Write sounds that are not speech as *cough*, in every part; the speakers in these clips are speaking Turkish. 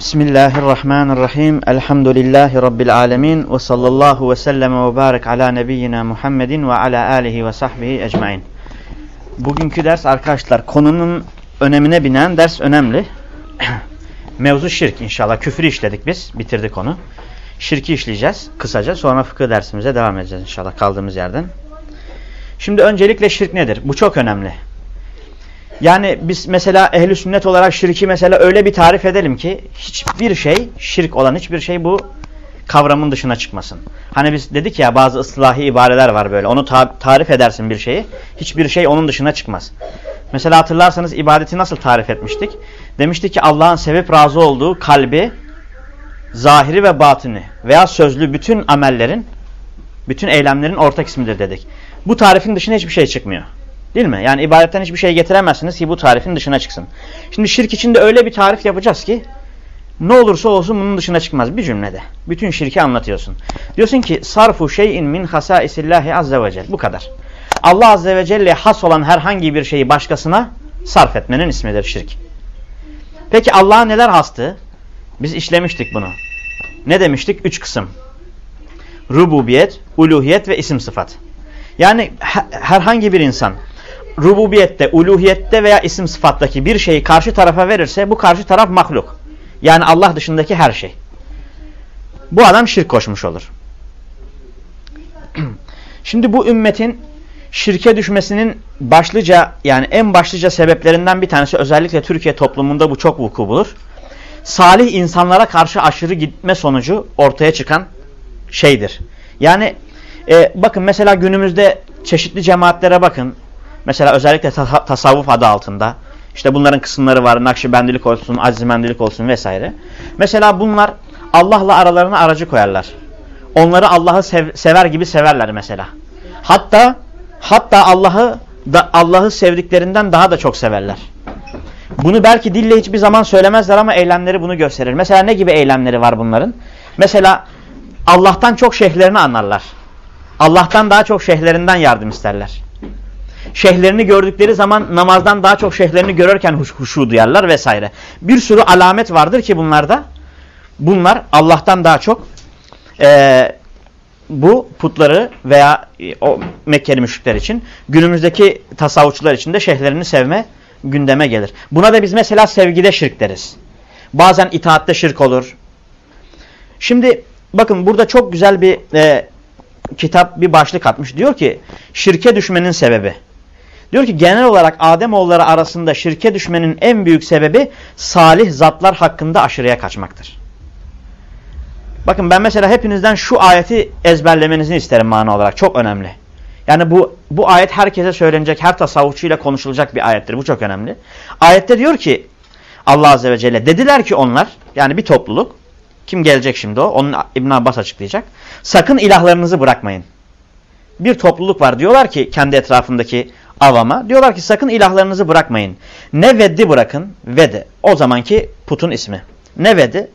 Bismillahirrahmanirrahim. Elhamdülillahi Rabbil alemin. Ve sallallahu ve sellem ve barik ala nebiyyina Muhammedin ve ala alihi ve sahbihi ecmain. Bugünkü ders arkadaşlar konunun önemine binen ders önemli. *clears throat* Mevzu şirk inşallah. Küfrü işledik biz. Bitirdik onu. Şirki işleyeceğiz kısaca. Sonra fıkıh dersimize devam edeceğiz inşallah kaldığımız yerden. Şimdi öncelikle şirk nedir? Bu çok önemli. Yani biz mesela ehli sünnet olarak şirki mesela öyle bir tarif edelim ki hiçbir şey şirk olan hiçbir şey bu kavramın dışına çıkmasın. Hani biz dedik ya bazı ıslahi ibareler var böyle. Onu ta tarif edersin bir şeyi. Hiçbir şey onun dışına çıkmaz. Mesela hatırlarsanız ibadeti nasıl tarif etmiştik? Demiştik ki Allah'ın sevip razı olduğu kalbi, zahiri ve batını veya sözlü bütün amellerin, bütün eylemlerin ortak ismidir dedik. Bu tarifin dışına hiçbir şey çıkmıyor. Değil mi? Yani ibadetten hiçbir şey getiremezsiniz ki bu tarifin dışına çıksın. Şimdi şirk içinde öyle bir tarif yapacağız ki ne olursa olsun bunun dışına çıkmaz bir cümlede. Bütün şirki anlatıyorsun. Diyorsun ki sarfu şeyin min hasaisillahi azze ve celle. Bu kadar. Allah azze ve celle has olan herhangi bir şeyi başkasına sarf etmenin ismidir şirk. Peki Allah'a neler hastı? Biz işlemiştik bunu. Ne demiştik? Üç kısım. Rububiyet, uluhiyet ve isim sıfat. Yani herhangi bir insan rububiyette, uluhiyette veya isim sıfattaki bir şeyi karşı tarafa verirse bu karşı taraf mahluk. Yani Allah dışındaki her şey. Bu adam şirk koşmuş olur. *clears throat* Şimdi bu ümmetin şirke düşmesinin başlıca yani en başlıca sebeplerinden bir tanesi özellikle Türkiye toplumunda bu çok vuku bulur. Salih insanlara karşı aşırı gitme sonucu ortaya çıkan şeydir. Yani e, bakın mesela günümüzde çeşitli cemaatlere bakın. Mesela özellikle ta tasavvuf adı altında. İşte bunların kısımları var. Nakşibendilik olsun, azimendilik olsun vesaire. Mesela bunlar Allah'la aralarına aracı koyarlar. Onları Allah'ı sev sever gibi severler mesela. Hatta hatta Allah'ı Allah'ı sevdiklerinden daha da çok severler. Bunu belki dille hiçbir zaman söylemezler ama eylemleri bunu gösterir. Mesela ne gibi eylemleri var bunların? Mesela Allah'tan çok şeyhlerini anlarlar. Allah'tan daha çok şeyhlerinden yardım isterler şeyhlerini gördükleri zaman namazdan daha çok şeyhlerini görürken huş, huşu duyarlar vesaire. Bir sürü alamet vardır ki bunlarda. Bunlar Allah'tan daha çok e, bu putları veya e, o Mekkeli müşrikler için günümüzdeki tasavvufçular için de şeyhlerini sevme gündeme gelir. Buna da biz mesela sevgide şirk deriz. Bazen itaatte şirk olur. Şimdi bakın burada çok güzel bir e, kitap bir başlık atmış. Diyor ki şirke düşmenin sebebi. Diyor ki genel olarak Ademoğulları arasında şirke düşmenin en büyük sebebi salih zatlar hakkında aşırıya kaçmaktır. Bakın ben mesela hepinizden şu ayeti ezberlemenizi isterim mana olarak. Çok önemli. Yani bu bu ayet herkese söylenecek, her tasavvufçuyla konuşulacak bir ayettir. Bu çok önemli. Ayette diyor ki Allah Azze ve Celle dediler ki onlar yani bir topluluk kim gelecek şimdi o? Onun İbn Abbas açıklayacak. Sakın ilahlarınızı bırakmayın. Bir topluluk var diyorlar ki kendi etrafındaki avama. Diyorlar ki sakın ilahlarınızı bırakmayın. Ne veddi bırakın. Vede. O zamanki putun ismi. Ne vedi?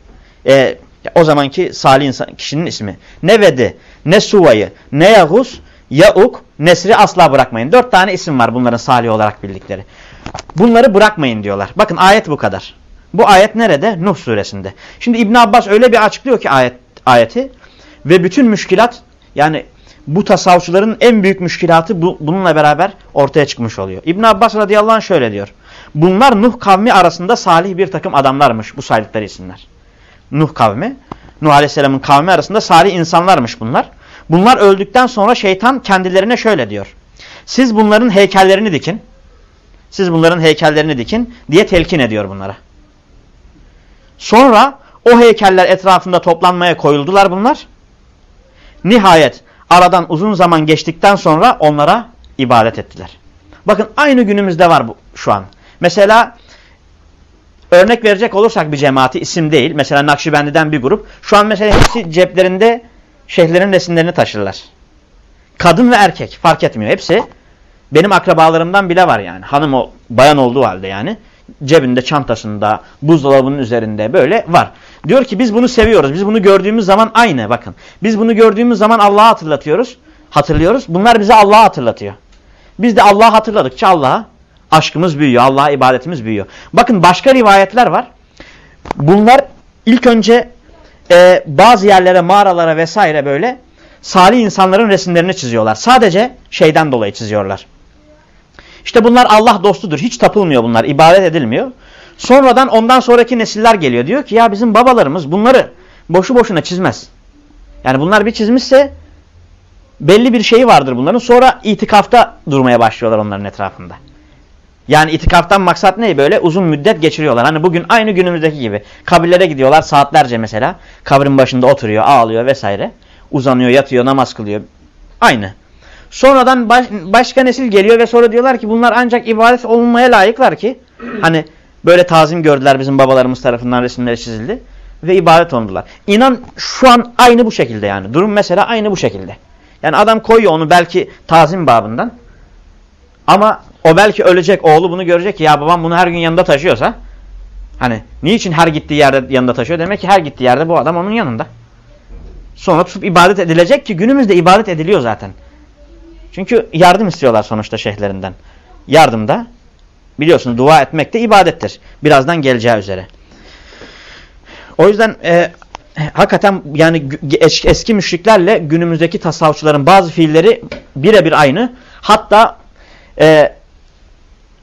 E, o zamanki salih insan, kişinin ismi. Ne vedi, ne suvayı, ne yahus, yauk, nesri asla bırakmayın. Dört tane isim var bunların salih olarak bildikleri. Bunları bırakmayın diyorlar. Bakın ayet bu kadar. Bu ayet nerede? Nuh suresinde. Şimdi İbn Abbas öyle bir açıklıyor ki ayet ayeti ve bütün müşkilat yani bu tasavvufçuların en büyük müşkilatı bu, bununla beraber ortaya çıkmış oluyor. İbn Abbas radıyallahu anh şöyle diyor. Bunlar Nuh kavmi arasında salih bir takım adamlarmış bu saydıkları isimler. Nuh kavmi, Nuh aleyhisselamın kavmi arasında salih insanlarmış bunlar. Bunlar öldükten sonra şeytan kendilerine şöyle diyor. Siz bunların heykellerini dikin. Siz bunların heykellerini dikin diye telkin ediyor bunlara. Sonra o heykeller etrafında toplanmaya koyuldular bunlar. Nihayet aradan uzun zaman geçtikten sonra onlara ibadet ettiler. Bakın aynı günümüzde var bu şu an. Mesela örnek verecek olursak bir cemaati isim değil. Mesela Nakşibendi'den bir grup. Şu an mesela hepsi ceplerinde şeyhlerin resimlerini taşırlar. Kadın ve erkek fark etmiyor. Hepsi benim akrabalarımdan bile var yani. Hanım o bayan olduğu halde yani. Cebinde, çantasında, buzdolabının üzerinde böyle var. Diyor ki biz bunu seviyoruz. Biz bunu gördüğümüz zaman aynı bakın. Biz bunu gördüğümüz zaman Allah'ı hatırlatıyoruz. Hatırlıyoruz. Bunlar bize Allah'ı hatırlatıyor. Biz de Allah'ı hatırladıkça Allah'a aşkımız büyüyor. Allah'a ibadetimiz büyüyor. Bakın başka rivayetler var. Bunlar ilk önce e, bazı yerlere, mağaralara vesaire böyle salih insanların resimlerini çiziyorlar. Sadece şeyden dolayı çiziyorlar. İşte bunlar Allah dostudur. Hiç tapılmıyor bunlar. ibadet edilmiyor. Sonradan ondan sonraki nesiller geliyor. Diyor ki ya bizim babalarımız bunları boşu boşuna çizmez. Yani bunlar bir çizmişse belli bir şeyi vardır bunların. Sonra itikafta durmaya başlıyorlar onların etrafında. Yani itikaftan maksat ne? Böyle uzun müddet geçiriyorlar. Hani bugün aynı günümüzdeki gibi. Kabirlere gidiyorlar saatlerce mesela. Kabrin başında oturuyor, ağlıyor vesaire. Uzanıyor, yatıyor, namaz kılıyor. Aynı. Sonradan baş, başka nesil geliyor ve sonra diyorlar ki bunlar ancak ibadet olunmaya layıklar ki. Hani böyle tazim gördüler bizim babalarımız tarafından resimleri çizildi. Ve ibadet oldular. İnan şu an aynı bu şekilde yani. Durum mesela aynı bu şekilde. Yani adam koyuyor onu belki tazim babından. Ama o belki ölecek oğlu bunu görecek ki ya babam bunu her gün yanında taşıyorsa. Hani niçin her gittiği yerde yanında taşıyor? Demek ki her gittiği yerde bu adam onun yanında. Sonra tutup ibadet edilecek ki günümüzde ibadet ediliyor zaten. Çünkü yardım istiyorlar sonuçta şeyhlerinden. Yardımda biliyorsunuz dua etmek de ibadettir. Birazdan geleceği üzere. O yüzden e, hakikaten yani eski müşriklerle günümüzdeki tasavvufçuların bazı fiilleri birebir aynı. Hatta e,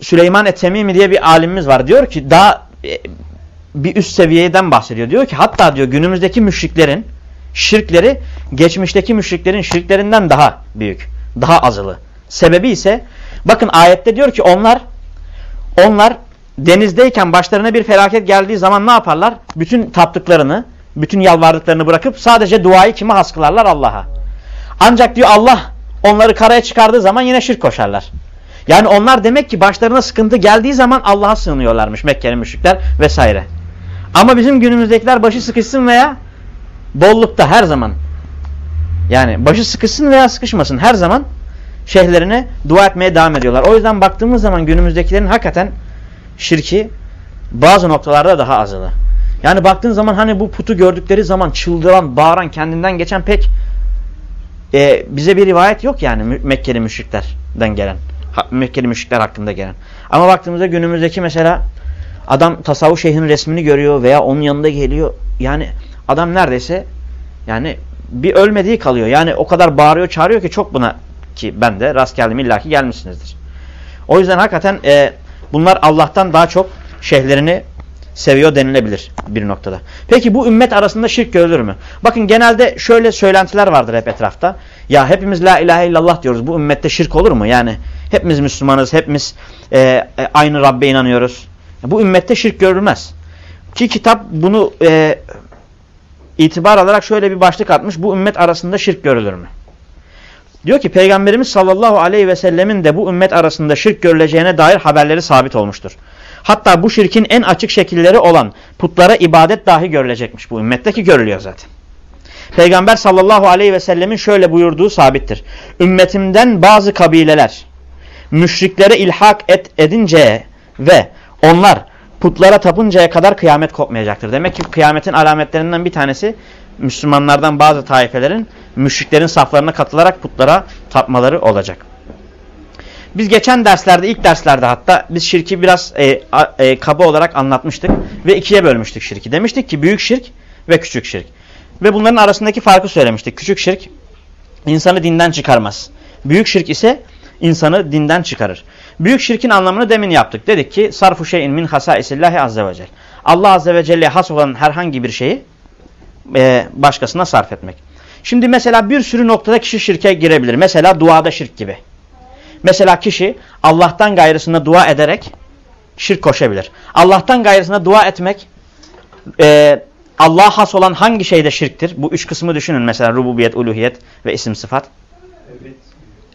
Süleyman Etemimi diye bir alimimiz var. Diyor ki daha e, bir üst seviyeden bahsediyor. Diyor ki hatta diyor günümüzdeki müşriklerin şirkleri geçmişteki müşriklerin şirklerinden daha büyük. Daha azılı. Sebebi ise bakın ayette diyor ki onlar onlar denizdeyken başlarına bir felaket geldiği zaman ne yaparlar? Bütün taptıklarını, bütün yalvardıklarını bırakıp sadece duayı kime haskılarlar? Allah'a. Ancak diyor Allah onları karaya çıkardığı zaman yine şirk koşarlar. Yani onlar demek ki başlarına sıkıntı geldiği zaman Allah'a sığınıyorlarmış Mekkeli müşrikler vesaire. Ama bizim günümüzdekiler başı sıkışsın veya bollukta her zaman. Yani başı sıkışsın veya sıkışmasın her zaman şeyhlerine dua etmeye devam ediyorlar. O yüzden baktığımız zaman günümüzdekilerin hakikaten şirki bazı noktalarda daha azılı. Yani baktığın zaman hani bu putu gördükleri zaman çıldıran, bağıran, kendinden geçen pek e, bize bir rivayet yok yani Mekkeli müşriklerden gelen. Mekkeli müşrikler hakkında gelen. Ama baktığımızda günümüzdeki mesela adam tasavvuf şeyhinin resmini görüyor veya onun yanında geliyor. Yani adam neredeyse yani bir ölmediği kalıyor. Yani o kadar bağırıyor çağırıyor ki çok buna ki ben de rast geldim illaki gelmişsinizdir. O yüzden hakikaten e, bunlar Allah'tan daha çok şeyhlerini seviyor denilebilir bir noktada. Peki bu ümmet arasında şirk görülür mü? Bakın genelde şöyle söylentiler vardır hep etrafta. Ya hepimiz la ilahe illallah diyoruz. Bu ümmette şirk olur mu? Yani hepimiz Müslümanız, hepimiz e, e, aynı Rabbe inanıyoruz. Bu ümmette şirk görülmez. Ki kitap bunu e, itibar alarak şöyle bir başlık atmış. Bu ümmet arasında şirk görülür mü? Diyor ki Peygamberimiz sallallahu aleyhi ve sellemin de bu ümmet arasında şirk görüleceğine dair haberleri sabit olmuştur. Hatta bu şirkin en açık şekilleri olan putlara ibadet dahi görülecekmiş bu ümmetteki görülüyor zaten. Peygamber sallallahu aleyhi ve sellemin şöyle buyurduğu sabittir. Ümmetimden bazı kabileler müşriklere ilhak et edince ve onlar putlara tapıncaya kadar kıyamet kopmayacaktır. Demek ki kıyametin alametlerinden bir tanesi Müslümanlardan bazı taifelerin müşriklerin saflarına katılarak putlara tapmaları olacak. Biz geçen derslerde, ilk derslerde hatta biz şirki biraz e, e, kaba olarak anlatmıştık ve ikiye bölmüştük şirki. Demiştik ki büyük şirk ve küçük şirk. Ve bunların arasındaki farkı söylemiştik. Küçük şirk insanı dinden çıkarmaz. Büyük şirk ise insanı dinden çıkarır. Büyük şirkin anlamını demin yaptık. Dedik ki sarfu şeyin min hasaisillahi azze ve celle. Allah azze ve celle'ye has olan herhangi bir şeyi e, başkasına sarf etmek. Şimdi mesela bir sürü noktada kişi şirke girebilir. Mesela duada şirk gibi. Mesela kişi Allah'tan gayrısına dua ederek şirk koşabilir. Allah'tan gayrısına dua etmek e, Allah'a has olan hangi şeyde şirktir? Bu üç kısmı düşünün mesela rububiyet, uluhiyet ve isim sıfat.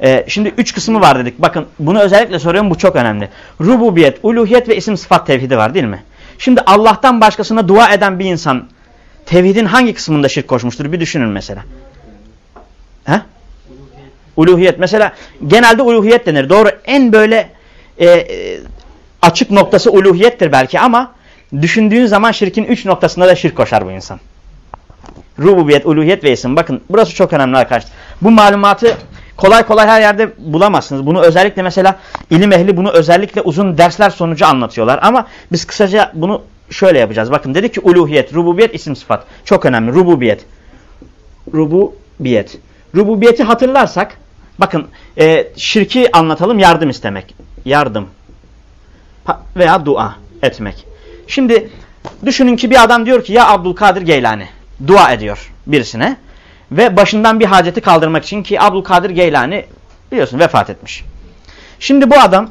Ee, şimdi üç kısmı var dedik. Bakın bunu özellikle soruyorum bu çok önemli. Rububiyet, uluhiyet ve isim sıfat tevhidi var değil mi? Şimdi Allah'tan başkasına dua eden bir insan tevhidin hangi kısmında şirk koşmuştur? Bir düşünün mesela. He? Uluhiyet. Mesela genelde uluhiyet denir. Doğru en böyle e, e, açık noktası uluhiyettir belki ama düşündüğün zaman şirkin üç noktasında da şirk koşar bu insan. Rububiyet, uluhiyet ve isim. Bakın burası çok önemli arkadaşlar. Bu malumatı kolay kolay her yerde bulamazsınız. Bunu özellikle mesela ilim ehli bunu özellikle uzun dersler sonucu anlatıyorlar. Ama biz kısaca bunu şöyle yapacağız. Bakın dedik ki uluhiyet, rububiyet, isim sıfat. Çok önemli. Rububiyet. Rububiyet. Rububiyeti hatırlarsak bakın e, şirki anlatalım yardım istemek. Yardım veya dua etmek. Şimdi düşünün ki bir adam diyor ki ya Abdülkadir Geylani dua ediyor birisine ve başından bir haceti kaldırmak için ki Abdülkadir Geylani biliyorsun vefat etmiş. Şimdi bu adam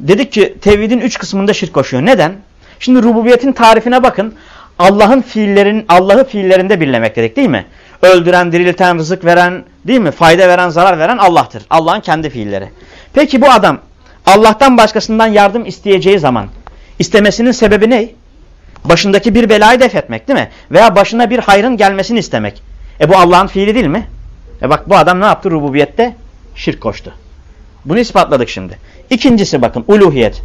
dedik ki tevhidin üç kısmında şirk koşuyor. Neden? Şimdi rububiyetin tarifine bakın. Allah'ın fiillerin Allah'ı fiillerinde birlemek dedik değil mi? Öldüren, dirilten, rızık veren, değil mi? Fayda veren, zarar veren Allah'tır. Allah'ın kendi fiilleri. Peki bu adam Allah'tan başkasından yardım isteyeceği zaman istemesinin sebebi ne? Başındaki bir belayı def etmek değil mi? Veya başına bir hayrın gelmesini istemek. E bu Allah'ın fiili değil mi? E bak bu adam ne yaptı rububiyette? Şirk koştu. Bunu ispatladık şimdi. İkincisi bakın uluhiyet.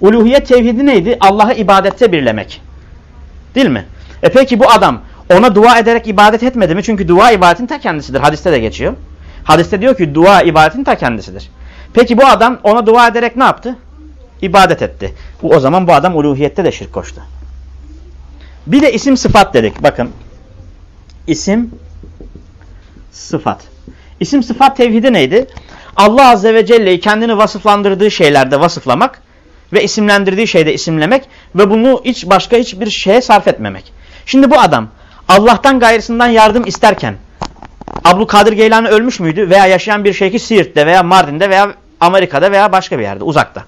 Uluhiyet tevhidi neydi? Allah'ı ibadette birlemek. Değil mi? E peki bu adam ona dua ederek ibadet etmedi mi? Çünkü dua ibadetin ta kendisidir. Hadiste de geçiyor. Hadiste diyor ki dua ibadetin ta kendisidir. Peki bu adam ona dua ederek ne yaptı? İbadet etti. O zaman bu adam uluhiyette de şirk koştu. Bir de isim sıfat dedik. Bakın. İsim sıfat. İsim sıfat tevhidi neydi? Allah Azze ve Celle'yi kendini vasıflandırdığı şeylerde vasıflamak ve isimlendirdiği şeyde isimlemek ve bunu hiç başka hiçbir şeye sarf etmemek. Şimdi bu adam Allah'tan gayrısından yardım isterken Abdülkadir Geylani ölmüş müydü veya yaşayan bir şeyhi Siirt'te veya Mardin'de veya Amerika'da veya başka bir yerde uzakta.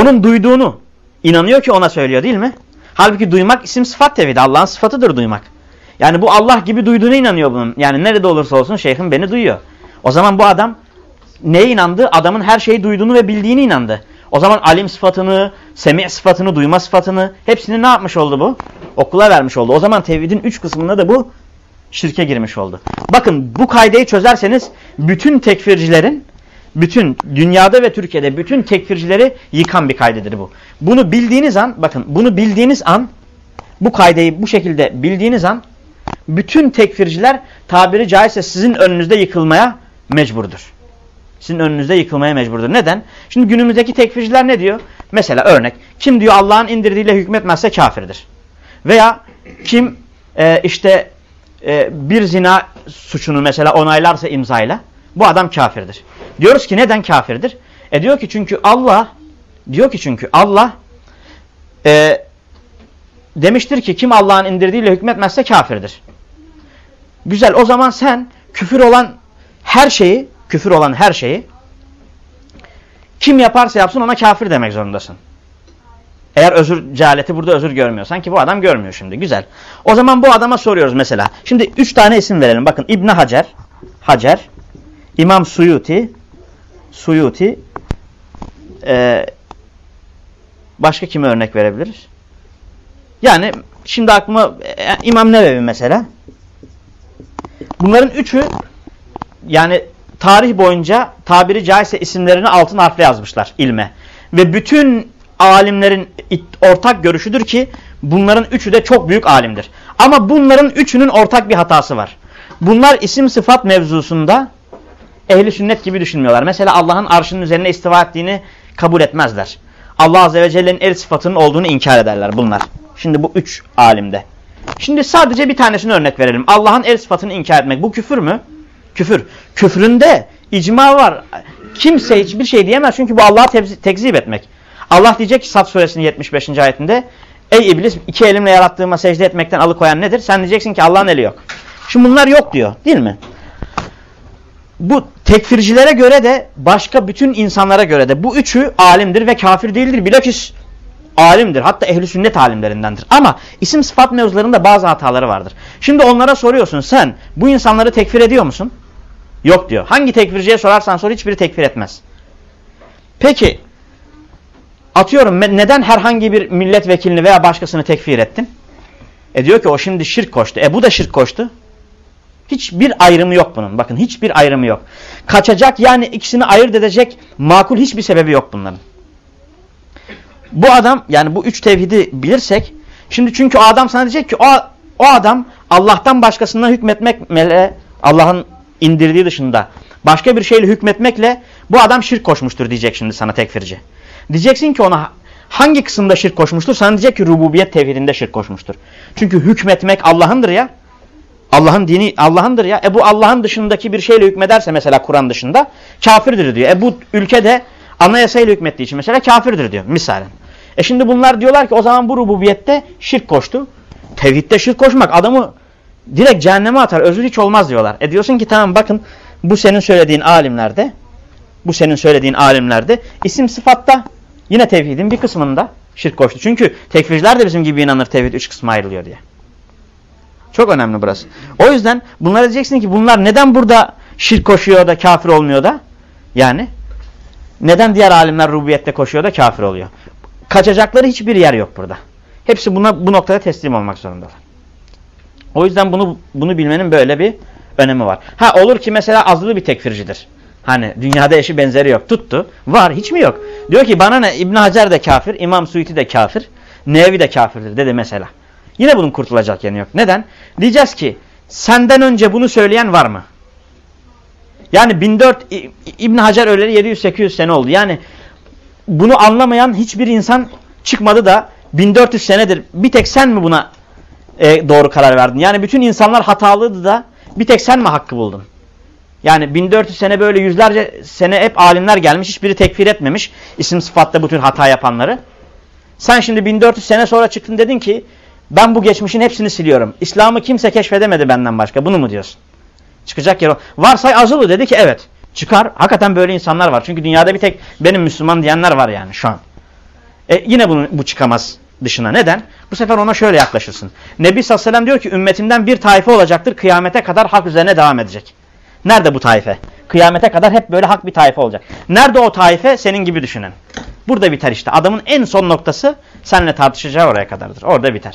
Onun duyduğunu inanıyor ki ona söylüyor değil mi? Halbuki duymak isim sıfat tevhidi. Allah'ın sıfatıdır duymak. Yani bu Allah gibi duyduğuna inanıyor bunun. Yani nerede olursa olsun şeyhim beni duyuyor. O zaman bu adam neye inandı? Adamın her şeyi duyduğunu ve bildiğini inandı. O zaman alim sıfatını, semi sıfatını, duyma sıfatını hepsini ne yapmış oldu bu? Okula vermiş oldu. O zaman tevhidin üç kısmında da bu şirke girmiş oldu. Bakın bu kaydeyi çözerseniz bütün tekfircilerin, bütün dünyada ve Türkiye'de bütün tekfircileri yıkan bir kaydedir bu. Bunu bildiğiniz an, bakın bunu bildiğiniz an, bu kaydeyi bu şekilde bildiğiniz an, bütün tekfirciler tabiri caizse sizin önünüzde yıkılmaya mecburdur sizin önünüzde yıkılmaya mecburdur. Neden? Şimdi günümüzdeki tekfirciler ne diyor? Mesela örnek. Kim diyor Allah'ın indirdiğiyle hükmetmezse kafirdir. Veya kim e, işte e, bir zina suçunu mesela onaylarsa imzayla bu adam kafirdir. Diyoruz ki neden kafirdir? E diyor ki çünkü Allah diyor ki çünkü Allah e, demiştir ki kim Allah'ın indirdiğiyle hükmetmezse kafirdir. Güzel o zaman sen küfür olan her şeyi küfür olan her şeyi kim yaparsa yapsın ona kafir demek zorundasın. Eğer özür cehaleti burada özür görmüyorsan ki bu adam görmüyor şimdi. Güzel. O zaman bu adama soruyoruz mesela. Şimdi üç tane isim verelim. Bakın İbn Hacer, Hacer, İmam Suyuti, Suyuti, e, başka kime örnek verebiliriz? Yani şimdi aklıma e, İmam Nevevi mesela. Bunların üçü yani tarih boyunca tabiri caizse isimlerini altın harfle yazmışlar ilme. Ve bütün alimlerin ortak görüşüdür ki bunların üçü de çok büyük alimdir. Ama bunların üçünün ortak bir hatası var. Bunlar isim sıfat mevzusunda ehli sünnet gibi düşünmüyorlar. Mesela Allah'ın arşının üzerine istiva ettiğini kabul etmezler. Allah Azze ve Celle'nin el sıfatının olduğunu inkar ederler bunlar. Şimdi bu üç alimde. Şimdi sadece bir tanesini örnek verelim. Allah'ın el sıfatını inkar etmek bu küfür mü? Küfür. Küfründe icma var. Kimse hiçbir şey diyemez çünkü bu Allah'ı tekzip etmek. Allah diyecek ki Saf suresinin 75. ayetinde Ey iblis iki elimle yarattığıma secde etmekten alıkoyan nedir? Sen diyeceksin ki Allah'ın eli yok. Şimdi bunlar yok diyor değil mi? Bu tekfircilere göre de başka bütün insanlara göre de bu üçü alimdir ve kafir değildir. Bilakis alimdir. Hatta ehli sünnet alimlerindendir. Ama isim sıfat mevzularında bazı hataları vardır. Şimdi onlara soruyorsun sen bu insanları tekfir ediyor musun? Yok diyor. Hangi tekfirciye sorarsan sor hiçbiri tekfir etmez. Peki atıyorum neden herhangi bir milletvekilini veya başkasını tekfir ettin? E diyor ki o şimdi şirk koştu. E bu da şirk koştu. Hiçbir ayrımı yok bunun. Bakın hiçbir ayrımı yok. Kaçacak yani ikisini ayırt edecek makul hiçbir sebebi yok bunların. Bu adam yani bu üç tevhidi bilirsek şimdi çünkü o adam sana diyecek ki o, o adam Allah'tan başkasına hükmetmek mele Allah'ın indirdiği dışında başka bir şeyle hükmetmekle bu adam şirk koşmuştur diyecek şimdi sana tekfirci. Diyeceksin ki ona Hangi kısımda şirk koşmuştur? Sana diyecek ki rububiyet tevhidinde şirk koşmuştur. Çünkü hükmetmek Allah'ındır ya. Allah'ın dini Allah'ındır ya. E bu Allah'ın dışındaki bir şeyle hükmederse mesela Kur'an dışında kafirdir diyor. E bu ülkede anayasayla hükmettiği için mesela kafirdir diyor misalen. E şimdi bunlar diyorlar ki o zaman bu rububiyette şirk koştu. Tevhidde şirk koşmak adamı direkt cehenneme atar. Özür hiç olmaz diyorlar. E diyorsun ki tamam bakın bu senin söylediğin alimlerde bu senin söylediğin alimlerde isim sıfatta yine tevhidin bir kısmında şirk koştu. Çünkü tekfirciler de bizim gibi inanır tevhid üç kısma ayrılıyor diye. Çok önemli burası. O yüzden bunlara diyeceksin ki bunlar neden burada şirk koşuyor da kafir olmuyor da? Yani neden diğer alimler rububiyette koşuyor da kafir oluyor? Kaçacakları hiçbir yer yok burada. Hepsi buna bu noktada teslim olmak zorundalar. O yüzden bunu bunu bilmenin böyle bir önemi var. Ha olur ki mesela azılı bir tekfircidir. Hani dünyada eşi benzeri yok. Tuttu. Var. Hiç mi yok? Diyor ki bana ne? İbn Hacer de kafir. İmam Suyuti de kafir. Nevi de kafirdir dedi mesela. Yine bunun kurtulacak yanı yok. Neden? Diyeceğiz ki senden önce bunu söyleyen var mı? Yani 1400 İbn Hacer öleli 700-800 sene oldu. Yani bunu anlamayan hiçbir insan çıkmadı da 1400 senedir bir tek sen mi buna e, doğru karar verdin? Yani bütün insanlar hatalıydı da bir tek sen mi hakkı buldun? Yani 1400 sene böyle yüzlerce sene hep alimler gelmiş. Hiçbiri tekfir etmemiş. isim sıfatta bütün hata yapanları. Sen şimdi 1400 sene sonra çıktın dedin ki ben bu geçmişin hepsini siliyorum. İslam'ı kimse keşfedemedi benden başka. Bunu mu diyorsun? Çıkacak yer o. Varsay Azılı dedi ki evet. Çıkar. Hakikaten böyle insanlar var. Çünkü dünyada bir tek benim Müslüman diyenler var yani şu an. E yine bunu, bu çıkamaz dışına. Neden? Bu sefer ona şöyle yaklaşırsın. Nebi sallallahu aleyhi ve sellem diyor ki ümmetimden bir taife olacaktır. Kıyamete kadar hak üzerine devam edecek. Nerede bu taife? Kıyamete kadar hep böyle hak bir taife olacak. Nerede o taife? Senin gibi düşünen. Burada biter işte. Adamın en son noktası seninle tartışacağı oraya kadardır. Orada biter.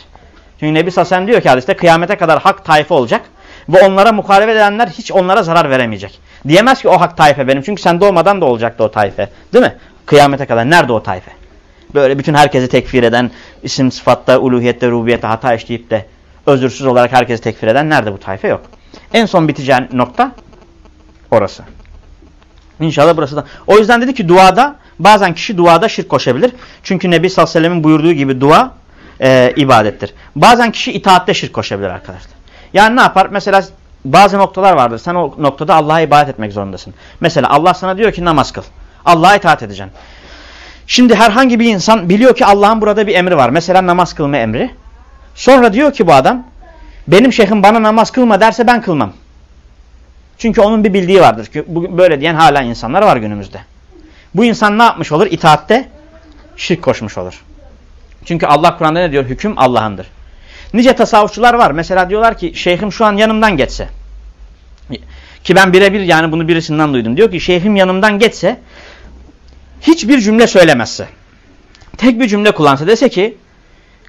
Çünkü Nebi Sasen diyor ki hadiste kıyamete kadar hak taife olacak. Ve onlara muhalefet edenler hiç onlara zarar veremeyecek. Diyemez ki o hak taife benim. Çünkü sen doğmadan da olacaktı o taife. Değil mi? Kıyamete kadar. Nerede o taife? Böyle bütün herkesi tekfir eden, isim sıfatta, uluhiyette, rububiyette hata işleyip de özürsüz olarak herkesi tekfir eden nerede bu taife? Yok. En son biteceğin nokta orası. İnşallah burası da. O yüzden dedi ki duada bazen kişi duada şirk koşabilir. Çünkü Nebi sallallahu aleyhi ve sellemin buyurduğu gibi dua e, ibadettir. Bazen kişi itaatte şirk koşabilir arkadaşlar. Yani ne yapar? Mesela bazı noktalar vardır. Sen o noktada Allah'a ibadet etmek zorundasın. Mesela Allah sana diyor ki namaz kıl. Allah'a itaat edeceksin. Şimdi herhangi bir insan biliyor ki Allah'ın burada bir emri var. Mesela namaz kılma emri. Sonra diyor ki bu adam benim şeyhim bana namaz kılma derse ben kılmam. Çünkü onun bir bildiği vardır ki böyle diyen hala insanlar var günümüzde. Bu insan ne yapmış olur? İtaatte şirk koşmuş olur. Çünkü Allah Kur'an'da ne diyor? Hüküm Allah'ındır. Nice tasavvufçular var. Mesela diyorlar ki şeyhim şu an yanımdan geçse. Ki ben birebir yani bunu birisinden duydum. Diyor ki şeyhim yanımdan geçse hiçbir cümle söylemezse. Tek bir cümle kullansa dese ki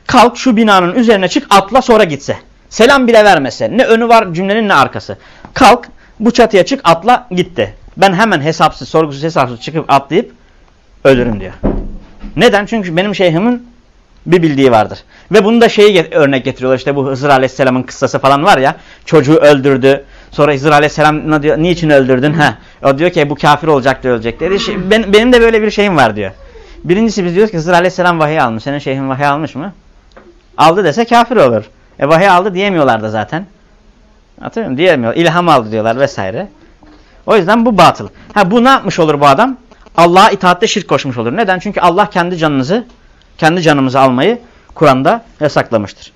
kalk şu binanın üzerine çık atla sonra gitse. Selam bile vermese. Ne önü var cümlenin ne arkası. Kalk bu çatıya çık atla gitti. Ben hemen hesapsız sorgusuz hesapsız çıkıp atlayıp ölürüm diyor. Neden? Çünkü benim şeyhimin bir bildiği vardır. Ve bunu da şeyi örnek getiriyorlar. İşte bu Hızır Aleyhisselam'ın kıssası falan var ya. Çocuğu öldürdü. Sonra Hızır Aleyhisselam diyor, niçin öldürdün? Ha. O diyor ki bu kafir olacaktı ölecek dedi. Şey, ben, benim de böyle bir şeyim var diyor. Birincisi biz diyoruz ki Hızır Aleyhisselam vahiy almış. Senin şeyhin vahiy almış mı? Aldı dese kafir olur. E vahiy aldı diyemiyorlar da zaten. Hatırlıyor musun? Diyemiyor. İlham aldı diyorlar vesaire. O yüzden bu batıl. Ha bu ne yapmış olur bu adam? Allah'a itaatte şirk koşmuş olur. Neden? Çünkü Allah kendi canınızı, kendi canımızı almayı Kur'an'da yasaklamıştır.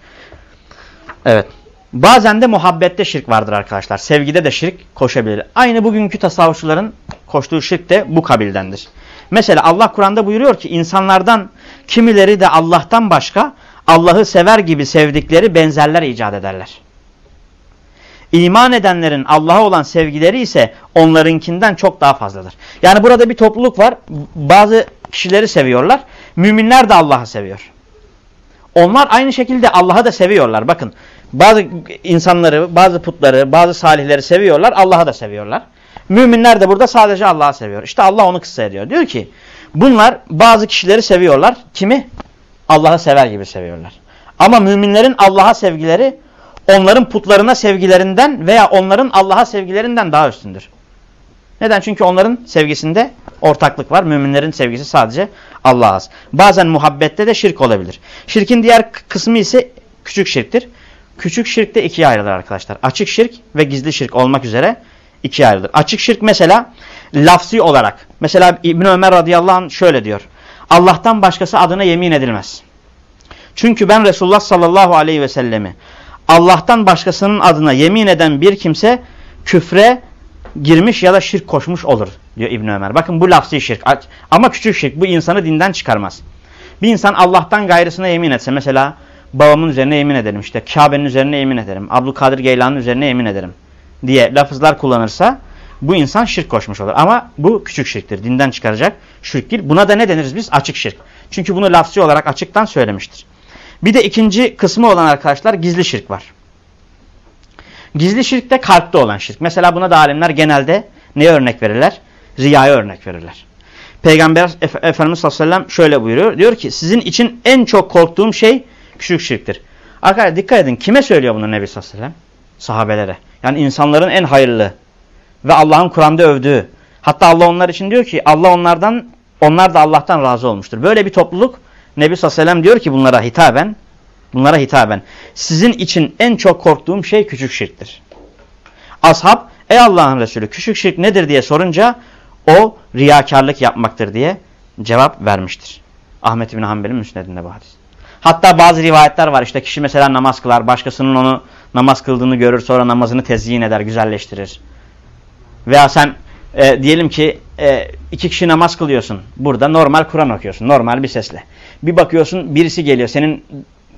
Evet. Bazen de muhabbette şirk vardır arkadaşlar. Sevgide de şirk koşabilir. Aynı bugünkü tasavvufçuların koştuğu şirk de bu kabildendir. Mesela Allah Kur'an'da buyuruyor ki insanlardan kimileri de Allah'tan başka Allah'ı sever gibi sevdikleri benzerler icat ederler. İman edenlerin Allah'a olan sevgileri ise onlarınkinden çok daha fazladır. Yani burada bir topluluk var. Bazı kişileri seviyorlar. Müminler de Allah'ı seviyor. Onlar aynı şekilde Allah'ı da seviyorlar. Bakın bazı insanları, bazı putları, bazı salihleri seviyorlar. Allah'ı da seviyorlar. Müminler de burada sadece Allah'ı seviyor. İşte Allah onu kıssa ediyor. Diyor ki bunlar bazı kişileri seviyorlar. Kimi? Allah'ı sever gibi seviyorlar. Ama müminlerin Allah'a sevgileri onların putlarına sevgilerinden veya onların Allah'a sevgilerinden daha üstündür. Neden? Çünkü onların sevgisinde ortaklık var. Müminlerin sevgisi sadece Allah'a az. Bazen muhabbette de şirk olabilir. Şirkin diğer kısmı ise küçük şirktir. Küçük şirk de ikiye ayrılır arkadaşlar. Açık şirk ve gizli şirk olmak üzere ikiye ayrılır. Açık şirk mesela lafzi olarak. Mesela İbn Ömer radıyallahu anh şöyle diyor. Allah'tan başkası adına yemin edilmez. Çünkü ben Resulullah sallallahu aleyhi ve sellemi Allah'tan başkasının adına yemin eden bir kimse küfre girmiş ya da şirk koşmuş olur diyor İbn Ömer. Bakın bu lafzi şirk ama küçük şirk bu insanı dinden çıkarmaz. Bir insan Allah'tan gayrısına yemin etse mesela babamın üzerine yemin ederim işte Kabe'nin üzerine yemin ederim Abdülkadir Geylan'ın üzerine yemin ederim diye lafızlar kullanırsa bu insan şirk koşmuş olur. Ama bu küçük şirktir. Dinden çıkaracak şirk değil. Buna da ne deniriz biz? Açık şirk. Çünkü bunu lafzi olarak açıktan söylemiştir. Bir de ikinci kısmı olan arkadaşlar gizli şirk var. Gizli şirk de kalpte olan şirk. Mesela buna da alimler genelde ne örnek verirler? Riyaya örnek verirler. Peygamber Efendimiz sallallahu aleyhi ve sellem şöyle buyuruyor. Diyor ki sizin için en çok korktuğum şey küçük şirktir. Arkadaşlar dikkat edin. Kime söylüyor bunu Nebi sallallahu aleyhi ve sellem? Sahabelere. Yani insanların en hayırlı ve Allah'ın Kur'an'da övdüğü. Hatta Allah onlar için diyor ki Allah onlardan onlar da Allah'tan razı olmuştur. Böyle bir topluluk Nebi sallallahu aleyhi ve sellem diyor ki bunlara hitaben bunlara hitaben sizin için en çok korktuğum şey küçük şirktir. Ashab ey Allah'ın Resulü küçük şirk nedir diye sorunca o riyakarlık yapmaktır diye cevap vermiştir. Ahmet bin Hanbel'in müsnedinde bu hadis. Hatta bazı rivayetler var işte kişi mesela namaz kılar başkasının onu namaz kıldığını görür sonra namazını tezyin eder güzelleştirir. Veya sen e, diyelim ki e, iki kişi namaz kılıyorsun. Burada normal Kur'an okuyorsun. Normal bir sesle. Bir bakıyorsun birisi geliyor. Senin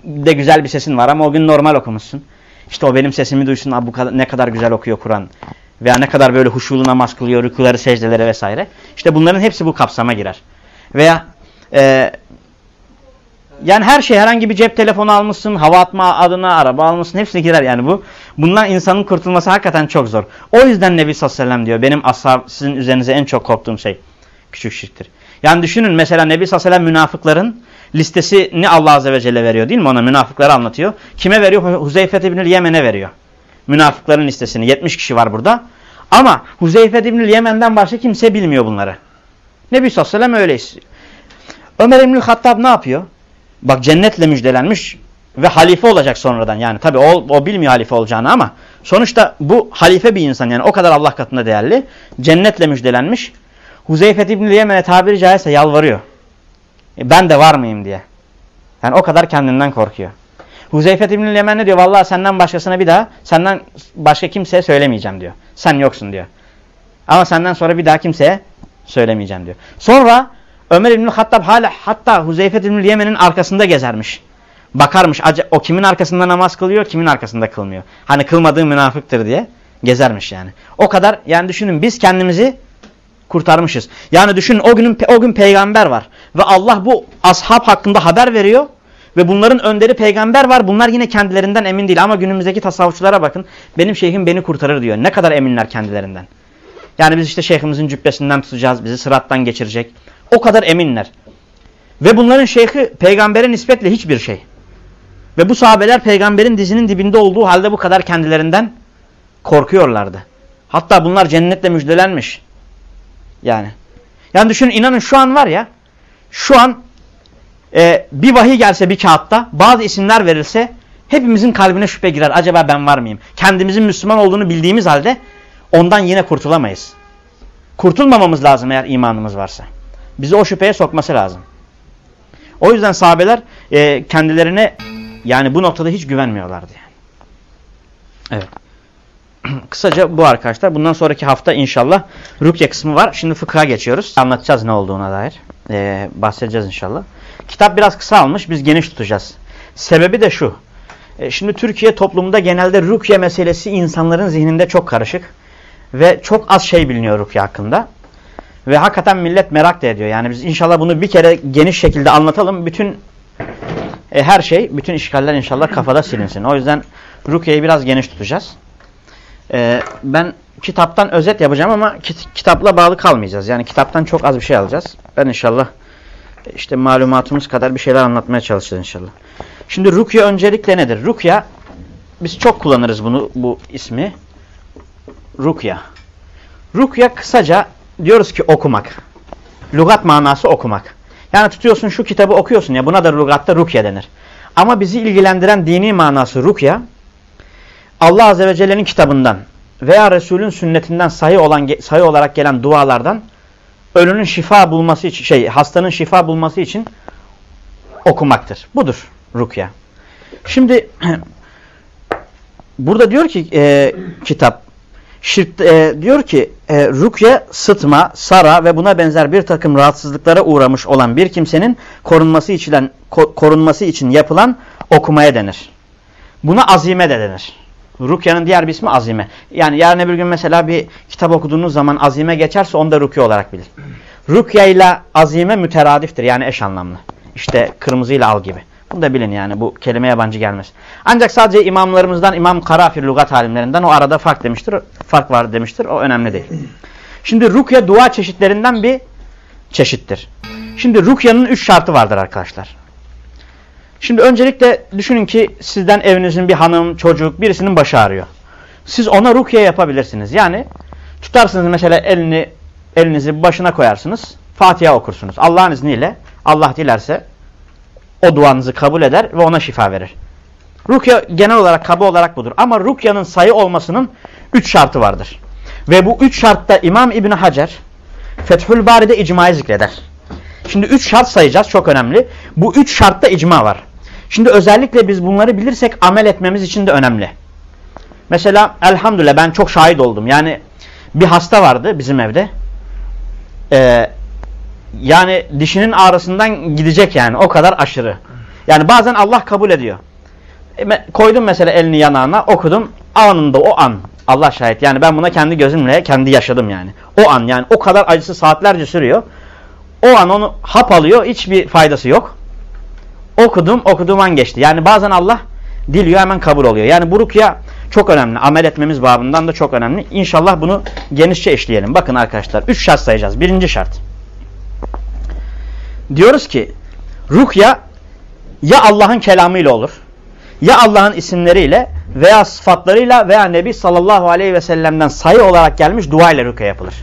de güzel bir sesin var ama o gün normal okumuşsun. İşte o benim sesimi duysun. Abi bu kadar, ne kadar güzel okuyor Kur'an. Veya ne kadar böyle huşulu namaz kılıyor. Rükuları, secdeleri vesaire. İşte bunların hepsi bu kapsama girer. Veya e, yani her şey herhangi bir cep telefonu almışsın, hava atma adına araba almışsın hepsine girer yani bu. Bundan insanın kurtulması hakikaten çok zor. O yüzden Nebi sallallahu aleyhi ve sellem diyor benim ashab sizin üzerinize en çok korktuğum şey küçük şirktir. Yani düşünün mesela Nebi sallallahu aleyhi ve sellem münafıkların listesini Allah azze ve celle veriyor değil mi ona münafıkları anlatıyor. Kime veriyor? Huzeyfe ibn Yemen'e veriyor. Münafıkların listesini 70 kişi var burada. Ama Huzeyfe ibn Yemen'den başka kimse bilmiyor bunları. Nebi sallallahu aleyhi öyle istiyor. Ömer ibn Hattab ne yapıyor? Bak cennetle müjdelenmiş ve halife olacak sonradan. Yani tabi o, o bilmiyor halife olacağını ama sonuçta bu halife bir insan yani o kadar Allah katında değerli. Cennetle müjdelenmiş. Huzeyfet İbni Yemen'e tabiri caizse yalvarıyor. E ben de var mıyım diye. Yani o kadar kendinden korkuyor. Huzeyfet İbni Yemen ne diyor? Vallahi senden başkasına bir daha senden başka kimseye söylemeyeceğim diyor. Sen yoksun diyor. Ama senden sonra bir daha kimseye söylemeyeceğim diyor. Sonra Ömer İbni Hattab hala hatta Huzeyfet İbni Yemen'in arkasında gezermiş. Bakarmış o kimin arkasında namaz kılıyor kimin arkasında kılmıyor. Hani kılmadığı münafıktır diye gezermiş yani. O kadar yani düşünün biz kendimizi kurtarmışız. Yani düşünün o günün o gün peygamber var ve Allah bu ashab hakkında haber veriyor ve bunların önderi peygamber var. Bunlar yine kendilerinden emin değil ama günümüzdeki tasavvufçulara bakın. Benim şeyhim beni kurtarır diyor. Ne kadar eminler kendilerinden. Yani biz işte şeyhimizin cübbesinden tutacağız, bizi sırattan geçirecek. O kadar eminler. Ve bunların şeyhi peygambere nispetle hiçbir şey. Ve bu sahabeler peygamberin dizinin dibinde olduğu halde bu kadar kendilerinden korkuyorlardı. Hatta bunlar cennetle müjdelenmiş. Yani. Yani düşünün inanın şu an var ya şu an e, bir vahiy gelse bir kağıtta bazı isimler verilse hepimizin kalbine şüphe girer. Acaba ben var mıyım? Kendimizin Müslüman olduğunu bildiğimiz halde ondan yine kurtulamayız. Kurtulmamamız lazım eğer imanımız varsa. Bizi o şüpheye sokması lazım. O yüzden sahabeler e, kendilerine yani bu noktada hiç güvenmiyorlardı. Evet. *clears throat* Kısaca bu arkadaşlar. Bundan sonraki hafta inşallah rükye kısmı var. Şimdi fıkha geçiyoruz. Anlatacağız ne olduğuna dair. Ee, bahsedeceğiz inşallah. Kitap biraz kısa almış. Biz geniş tutacağız. Sebebi de şu. E, şimdi Türkiye toplumunda genelde rükye meselesi insanların zihninde çok karışık. Ve çok az şey biliniyor rükye hakkında. Ve hakikaten millet merak da ediyor. Yani biz inşallah bunu bir kere geniş şekilde anlatalım. Bütün e, her şey, bütün işgaller inşallah kafada silinsin. O yüzden Rukiye'yi biraz geniş tutacağız. E, ben kitaptan özet yapacağım ama kit kitapla bağlı kalmayacağız. Yani kitaptan çok az bir şey alacağız. Ben inşallah işte malumatımız kadar bir şeyler anlatmaya çalışacağız inşallah. Şimdi Rukiye öncelikle nedir? Rukiye, biz çok kullanırız bunu bu ismi. Rukiye. Rukya kısaca diyoruz ki okumak. Lugat manası okumak. Yani tutuyorsun şu kitabı okuyorsun ya buna da lugatta rukya denir. Ama bizi ilgilendiren dini manası rukya Allah Azze ve Celle'nin kitabından veya Resulün sünnetinden sayı olan sayı olarak gelen dualardan ölünün şifa bulması için şey hastanın şifa bulması için okumaktır. Budur rukya. Şimdi *clears throat* burada diyor ki e, kitap şirk, e, diyor ki e, rukye sıtma, sara ve buna benzer bir takım rahatsızlıklara uğramış olan bir kimsenin korunması için ko, korunması için yapılan okumaya denir. Buna azime de denir. Rukya'nın diğer bir ismi azime. Yani yarın bir gün mesela bir kitap okuduğunuz zaman azime geçerse onu da rukya olarak bilir. Rukya ile azime müteradiftir yani eş anlamlı. İşte kırmızıyla al gibi. Bunu da bilin yani bu kelime yabancı gelmez. Ancak sadece imamlarımızdan İmam Karafir lugat alimlerinden o arada fark demiştir. Fark var demiştir. O önemli değil. Şimdi rukya dua çeşitlerinden bir çeşittir. Şimdi rukyanın üç şartı vardır arkadaşlar. Şimdi öncelikle düşünün ki sizden evinizin bir hanım, çocuk birisinin başı ağrıyor. Siz ona rukye yapabilirsiniz. Yani tutarsınız mesela elini elinizi başına koyarsınız. Fatiha okursunuz. Allah'ın izniyle Allah dilerse o duanızı kabul eder ve ona şifa verir. Rukya genel olarak kaba olarak budur. Ama rukyanın sayı olmasının üç şartı vardır. Ve bu üç şartta İmam İbn Hacer Fethül Bari'de icmayı zikreder. Şimdi üç şart sayacağız çok önemli. Bu üç şartta icma var. Şimdi özellikle biz bunları bilirsek amel etmemiz için de önemli. Mesela elhamdülillah ben çok şahit oldum. Yani bir hasta vardı bizim evde. Ee, yani dişinin ağrısından gidecek yani o kadar aşırı. Yani bazen Allah kabul ediyor. E, koydum mesela elini yanağına okudum anında o an Allah şahit yani ben buna kendi gözümle kendi yaşadım yani. O an yani o kadar acısı saatlerce sürüyor. O an onu hap alıyor hiçbir faydası yok. Okudum okuduğum an geçti. Yani bazen Allah diliyor hemen kabul oluyor. Yani bu rukya çok önemli. Amel etmemiz babından da çok önemli. İnşallah bunu genişçe işleyelim. Bakın arkadaşlar 3 şart sayacağız. Birinci şart diyoruz ki rukya ya Allah'ın kelamıyla olur ya Allah'ın isimleriyle veya sıfatlarıyla veya Nebi sallallahu aleyhi ve sellem'den sayı olarak gelmiş dua ile rukya yapılır.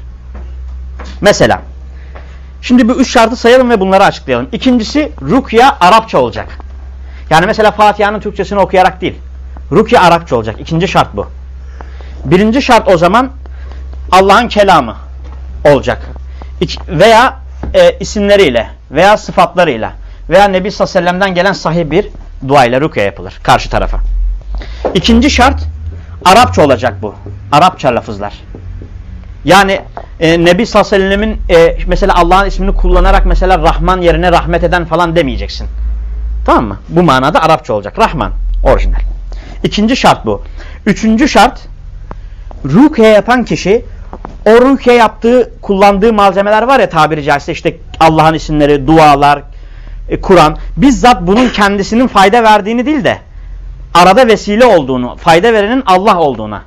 Mesela şimdi bu üç şartı sayalım ve bunları açıklayalım. İkincisi rukya Arapça olacak. Yani mesela Fatiha'nın Türkçesini okuyarak değil. Rukya Arapça olacak. İkinci şart bu. Birinci şart o zaman Allah'ın kelamı olacak. Veya e, isimleriyle veya sıfatlarıyla veya Nebi sallallahu gelen sahih bir dua ile rükye yapılır karşı tarafa. İkinci şart Arapça olacak bu. Arapça lafızlar. Yani e, Nebi sallallahu e, mesela Allah'ın ismini kullanarak mesela Rahman yerine rahmet eden falan demeyeceksin. Tamam mı? Bu manada Arapça olacak. Rahman orijinal. İkinci şart bu. Üçüncü şart rükye yapan kişi o rükye yaptığı, kullandığı malzemeler var ya tabiri caizse işte Allah'ın isimleri, dualar, e, Kur'an. Bizzat bunun kendisinin fayda verdiğini değil de arada vesile olduğunu, fayda verenin Allah olduğuna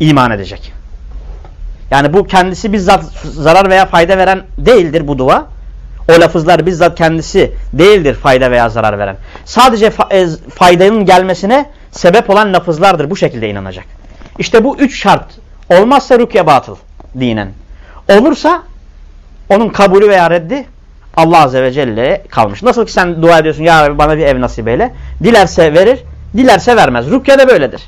iman edecek. Yani bu kendisi bizzat zarar veya fayda veren değildir bu dua. O lafızlar bizzat kendisi değildir fayda veya zarar veren. Sadece e, faydanın gelmesine sebep olan lafızlardır. Bu şekilde inanacak. İşte bu üç şart. Olmazsa rükye batıl dinen. Olursa onun kabulü veya reddi Allah Azze ve Celle'ye kalmış. Nasıl ki sen dua ediyorsun ya Rabbi bana bir ev nasip eyle. Dilerse verir, dilerse vermez. Rukya da böyledir.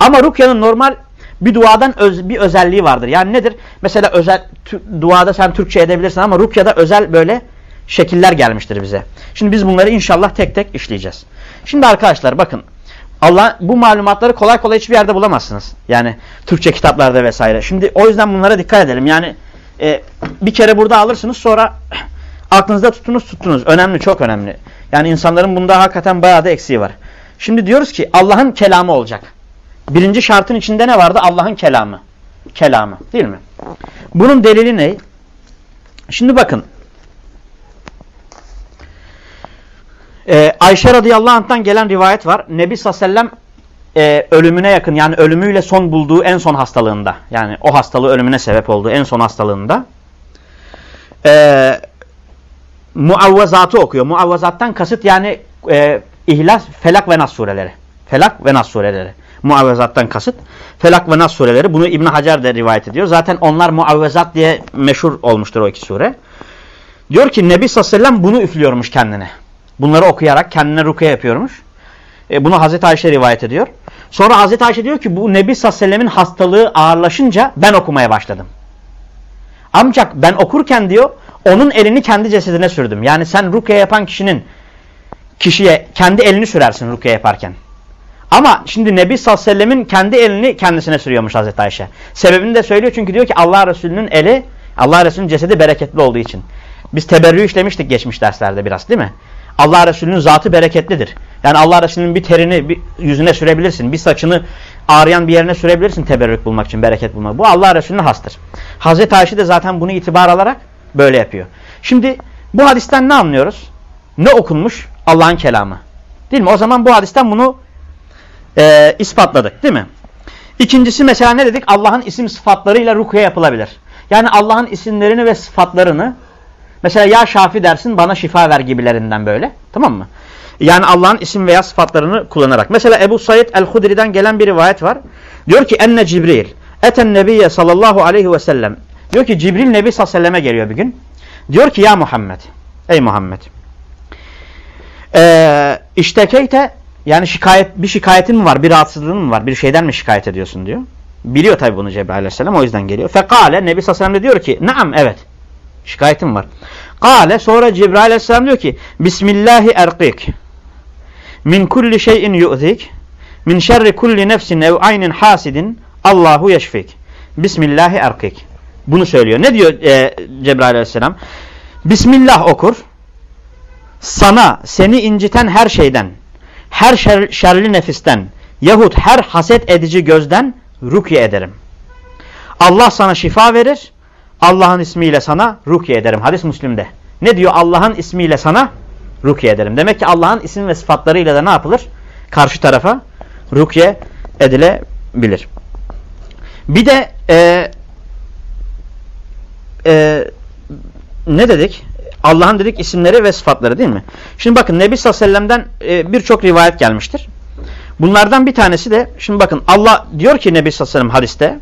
Ama rukyanın normal bir duadan öz, bir özelliği vardır. Yani nedir? Mesela özel duada sen Türkçe edebilirsin ama rukyada özel böyle şekiller gelmiştir bize. Şimdi biz bunları inşallah tek tek işleyeceğiz. Şimdi arkadaşlar bakın Allah bu malumatları kolay kolay hiçbir yerde bulamazsınız. Yani Türkçe kitaplarda vesaire. Şimdi o yüzden bunlara dikkat edelim. Yani e, bir kere burada alırsınız sonra *clears throat* aklınızda tutunuz tuttunuz. Önemli çok önemli. Yani insanların bunda hakikaten bayağı da eksiği var. Şimdi diyoruz ki Allah'ın kelamı olacak. Birinci şartın içinde ne vardı? Allah'ın kelamı. Kelamı değil mi? Bunun delili ne? Şimdi bakın Ee, Ayşe radıyallahu anh'tan gelen rivayet var. Nebi sallallahu aleyhi ve sellem e, ölümüne yakın yani ölümüyle son bulduğu en son hastalığında yani o hastalığı ölümüne sebep olduğu en son hastalığında e, muavvazatı okuyor. Muavvazattan kasıt yani e, İhlas, Felak ve Nas sureleri. Felak ve Nas sureleri. Muavvezattan kasıt. Felak ve Nas sureleri. Bunu İbn Hacer de rivayet ediyor. Zaten onlar muavvezat diye meşhur olmuştur o iki sure. Diyor ki Nebi sallallahu aleyhi ve sellem bunu üflüyormuş kendine. Bunları okuyarak kendine rukiye yapıyormuş. E, bunu Hazreti Ayşe rivayet ediyor. Sonra Hazreti Ayşe diyor ki bu Nebi sallallahu aleyhi ve sellemin hastalığı ağırlaşınca ben okumaya başladım. Ancak ben okurken diyor onun elini kendi cesedine sürdüm. Yani sen rukiye yapan kişinin kişiye kendi elini sürersin rukiye yaparken. Ama şimdi Nebi sallallahu aleyhi ve sellemin kendi elini kendisine sürüyormuş Hazreti Ayşe. Sebebini de söylüyor çünkü diyor ki Allah Resulü'nün eli Allah Resulü'nün cesedi bereketli olduğu için. Biz teberrü işlemiştik geçmiş derslerde biraz değil mi? Allah Resulü'nün zatı bereketlidir. Yani Allah Resulü'nün bir terini bir yüzüne sürebilirsin. Bir saçını ağrıyan bir yerine sürebilirsin teberrük bulmak için, bereket bulmak. Bu Allah Resulü'ne hastır. Hazreti Ayşe de zaten bunu itibar alarak böyle yapıyor. Şimdi bu hadisten ne anlıyoruz? Ne okunmuş? Allah'ın kelamı. Değil mi? O zaman bu hadisten bunu e, ispatladık değil mi? İkincisi mesela ne dedik? Allah'ın isim sıfatlarıyla rukiye yapılabilir. Yani Allah'ın isimlerini ve sıfatlarını mesela ya şafi dersin bana şifa ver gibilerinden böyle. Tamam mı? Yani Allah'ın isim veya sıfatlarını kullanarak. Mesela Ebu Said el-Hudri'den gelen bir rivayet var. Diyor ki enne Cibril eten nebiye sallallahu aleyhi ve sellem. Diyor ki Cibril Nebi sallallahu aleyhi ve selleme geliyor bir gün. Diyor ki ya Muhammed. Ey Muhammed. Ee, iştekeyte yani şikayet bir şikayetin mi var? Bir rahatsızlığın mı var? Bir şeyden mi şikayet ediyorsun diyor. Biliyor tabi bunu Cebrail aleyhisselam o yüzden geliyor. Fekale Nebi sallallahu aleyhi diyor ki naam evet. Şikayetim var. Kale sonra Cebrail aleyhisselam diyor ki Bismillahi erqik min kulli şeyin yu'zik min şerri kulli nefsin ev aynin hasidin Allahu yeşfik. Bismillahi erkik. Bunu söylüyor. Ne diyor e, Cebrail aleyhisselam? Bismillah okur. Sana seni inciten her şeyden, her şer, şerli nefisten yahut her haset edici gözden rukiye ederim. Allah sana şifa verir. Allah'ın ismiyle sana rukiye ederim. Hadis Müslim'de. Ne diyor? Allah'ın ismiyle sana rukiye ederim. Demek ki Allah'ın isim ve sıfatlarıyla da ne yapılır? Karşı tarafa rukiye edilebilir. Bir de e, e, ne dedik? Allah'ın dedik isimleri ve sıfatları değil mi? Şimdi bakın Nebi sallallahu aleyhi ve sellem'den e, birçok rivayet gelmiştir. Bunlardan bir tanesi de şimdi bakın Allah diyor ki Nebi sallallahu aleyhi ve sellem hadiste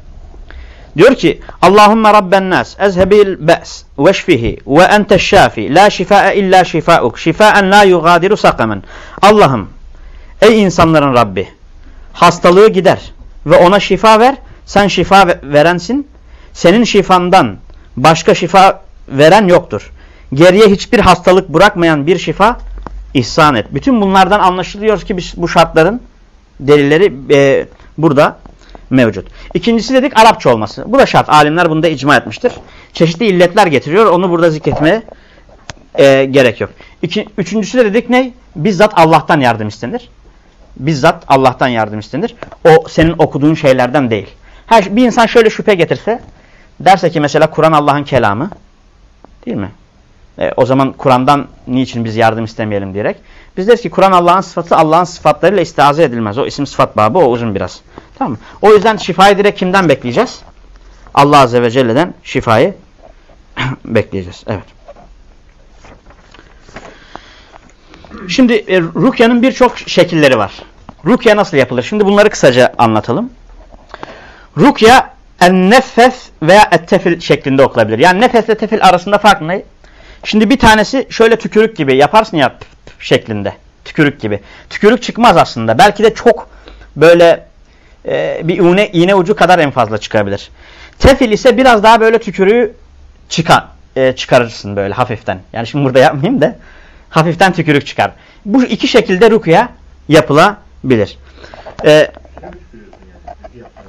diyor ki Allahümme Rabben nas ezhebil be's veşfihi ve ente şafi la şifae illa şifauk şifaen la yugadiru sakamen Allah'ım ey insanların Rabbi hastalığı gider ve ona şifa ver sen şifa verensin senin şifandan başka şifa veren yoktur. Geriye hiçbir hastalık bırakmayan bir şifa ihsan et. Bütün bunlardan anlaşılıyor ki bu şartların delilleri e, burada mevcut. İkincisi dedik Arapça olması. Bu da şart. Alimler bunda icma etmiştir. Çeşitli illetler getiriyor. Onu burada zikretmeye e, gerek yok. İki, üçüncüsü de dedik ne? Bizzat Allah'tan yardım istenir. Bizzat Allah'tan yardım istenir. O senin okuduğun şeylerden değil. Her, bir insan şöyle şüphe getirse derse ki mesela Kur'an Allah'ın kelamı değil mi? E, o zaman Kur'an'dan niçin biz yardım istemeyelim diyerek. Biz deriz ki Kur'an Allah'ın sıfatı Allah'ın sıfatlarıyla istiaze edilmez. O isim sıfat babı o uzun biraz. Tamam mı? O yüzden şifayı direkt kimden bekleyeceğiz? Allah Azze ve Celle'den şifayı *clears throat* bekleyeceğiz. Evet. Şimdi e, Rukya'nın birçok şekilleri var. Rukya nasıl yapılır? Şimdi bunları kısaca anlatalım. Rukya en-nefes veya et-tefil şeklinde okunabilir. Yani nefes ile tefil arasında fark ne? Şimdi bir tanesi şöyle tükürük gibi yaparsın ya şeklinde. Tükürük gibi. Tükürük çıkmaz aslında. Belki de çok böyle e, bir iğne, iğne ucu kadar en fazla çıkabilir. Tefil ise biraz daha böyle tükürüğü çıkar, e, çıkarırsın böyle hafiften. Yani şimdi burada yapmayayım da hafiften tükürük çıkar. Bu iki şekilde rukuya yapılabilir. E,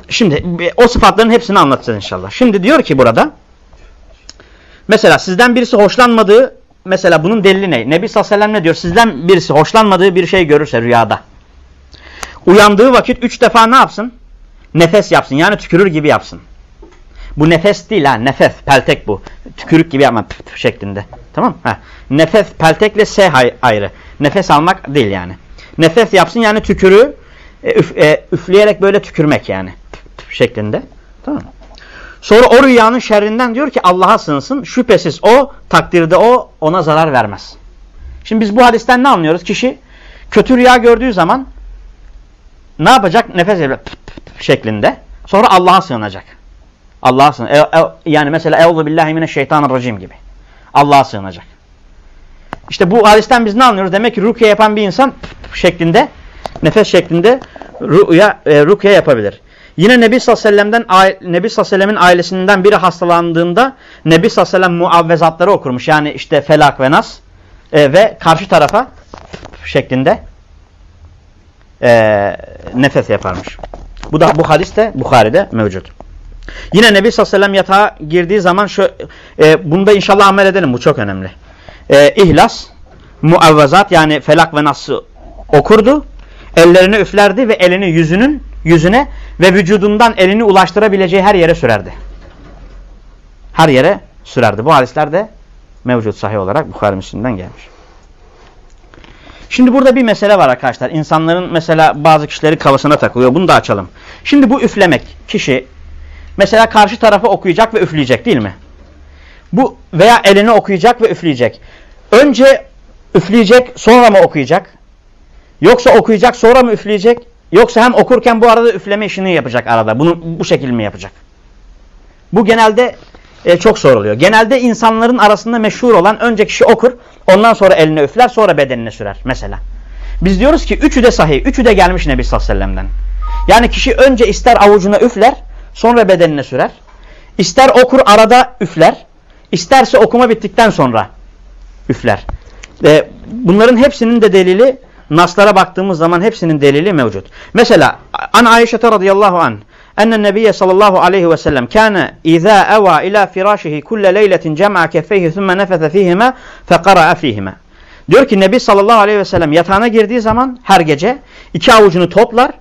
şimdi o sıfatların hepsini anlatacağız inşallah. Şimdi diyor ki burada mesela sizden birisi hoşlanmadığı mesela bunun delili ne? Nebi sallallahu ne diyor? Sizden birisi hoşlanmadığı bir şey görürse rüyada. Uyandığı vakit üç defa ne yapsın? Nefes yapsın. Yani tükürür gibi yapsın. Bu nefes değil ha. Nefes. Peltek bu. Tükürük gibi yapma püf püf şeklinde. Tamam ha. Nefes peltekle S ayrı. Nefes almak değil yani. Nefes yapsın yani tükürüğü e, üf, e, üfleyerek böyle tükürmek yani. Püf püf şeklinde. Tamam Sonra o rüyanın şerrinden diyor ki Allah'a sığınsın. Şüphesiz o takdirde o ona zarar vermez. Şimdi biz bu hadisten ne anlıyoruz? Kişi kötü rüya gördüğü zaman ne yapacak? Nefes yapacak şeklinde. Sonra Allah'a sığınacak. Allah'a sığınacak. E, e, yani mesela Euzu billahi mineşşeytanirracim gibi. Allah'a sığınacak. İşte bu hadisten biz ne anlıyoruz? Demek ki rukiye yapan bir insan şeklinde, nefes şeklinde ruya, e, rukiye yapabilir. Yine Nebi sallallahu aleyhi sellemin ailesinden biri hastalandığında Nebi sallallahu aleyhi okurmuş. Yani işte felak ve nas e, ve karşı tarafa şeklinde e, nefes yaparmış. Bu da bu hadis de Bukhari'de mevcut. Yine Nebi sallallahu aleyhi ve yatağa girdiği zaman şu e, bunda inşallah amel edelim. Bu çok önemli. E, İhlas, muavvezat yani felak ve nas'ı okurdu. Ellerini üflerdi ve elini yüzünün yüzüne ve vücudundan elini ulaştırabileceği her yere sürerdi. Her yere sürerdi. Bu hadisler de mevcut sahih olarak Bukhari Müslim'den gelmiş. Şimdi burada bir mesele var arkadaşlar. İnsanların mesela bazı kişileri kafasına takılıyor. Bunu da açalım. Şimdi bu üflemek kişi mesela karşı tarafa okuyacak ve üfleyecek değil mi? Bu veya elini okuyacak ve üfleyecek. Önce üfleyecek sonra mı okuyacak? Yoksa okuyacak sonra mı üfleyecek? Yoksa hem okurken bu arada üfleme işini yapacak arada. Bunu bu şekilde mi yapacak? Bu genelde e, çok soruluyor. Genelde insanların arasında meşhur olan önce kişi okur, ondan sonra eline üfler, sonra bedenine sürer mesela. Biz diyoruz ki üçü de sahih, üçü de gelmiş Nebi sallallahu aleyhi ve sellem'den. Yani kişi önce ister avucuna üfler, sonra bedenine sürer. İster okur arada üfler, isterse okuma bittikten sonra üfler. E, bunların hepsinin de delili naslara baktığımız zaman hepsinin delili mevcut. Mesela an Ayşe radıyallahu an enne nebiye sallallahu aleyhi ve sellem kâne izâ eva ila firâşihi kulle leyletin cem'a keffeyhi thumme nefese fîhime fekara'a fîhime. Diyor ki Nebi sallallahu aleyhi ve sellem yatağına girdiği zaman her gece iki avucunu toplar.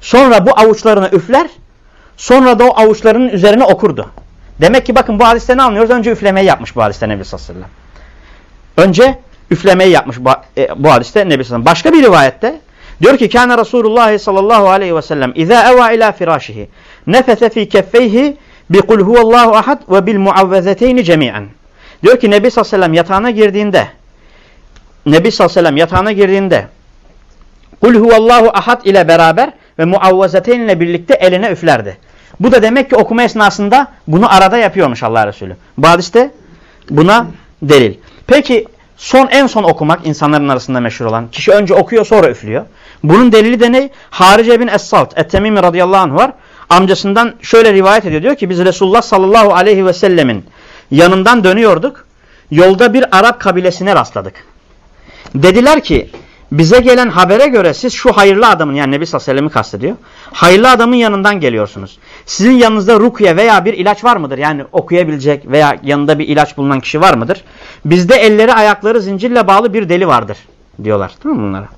Sonra bu avuçlarını üfler. Sonra da o avuçlarının üzerine okurdu. Demek ki bakın bu hadiste ne anlıyoruz? Önce üflemeyi yapmış bu hadiste Nebi sallallahu aleyhi ve sellem. Önce üflemeyi yapmış bu, e, hadiste Nebi sallallahu Başka bir rivayette diyor ki kâne Resulullah sallallahu aleyhi ve sellem izâ eva ila firâşihi nefese fî keffeyhi bi kul huvallahu ahad ve bil muavvezeteyni cemi'en. Diyor ki Nebi sallallahu aleyhi ve sellem yatağına girdiğinde Nebi sallallahu aleyhi ve sellem yatağına girdiğinde kul huvallahu ahad ile beraber ve muavvezeteyn ile birlikte eline üflerdi. Bu da demek ki okuma esnasında bunu arada yapıyormuş Allah Resulü. Bu hadiste buna delil. Peki son en son okumak insanların arasında meşhur olan. Kişi önce okuyor sonra üflüyor. Bunun delili de ne? Harice bin Es-Salt Et-Temimi radıyallahu anh var. Amcasından şöyle rivayet ediyor. Diyor ki biz Resulullah sallallahu aleyhi ve sellemin yanından dönüyorduk. Yolda bir Arap kabilesine rastladık. Dediler ki bize gelen habere göre siz şu hayırlı adamın yani Nebi sallallahu aleyhi ve kastediyor. Hayırlı adamın yanından geliyorsunuz. Sizin yanınızda rukiye veya bir ilaç var mıdır? Yani okuyabilecek veya yanında bir ilaç bulunan kişi var mıdır? Bizde elleri ayakları zincirle bağlı bir deli vardır diyorlar. Tamam mı bunlara?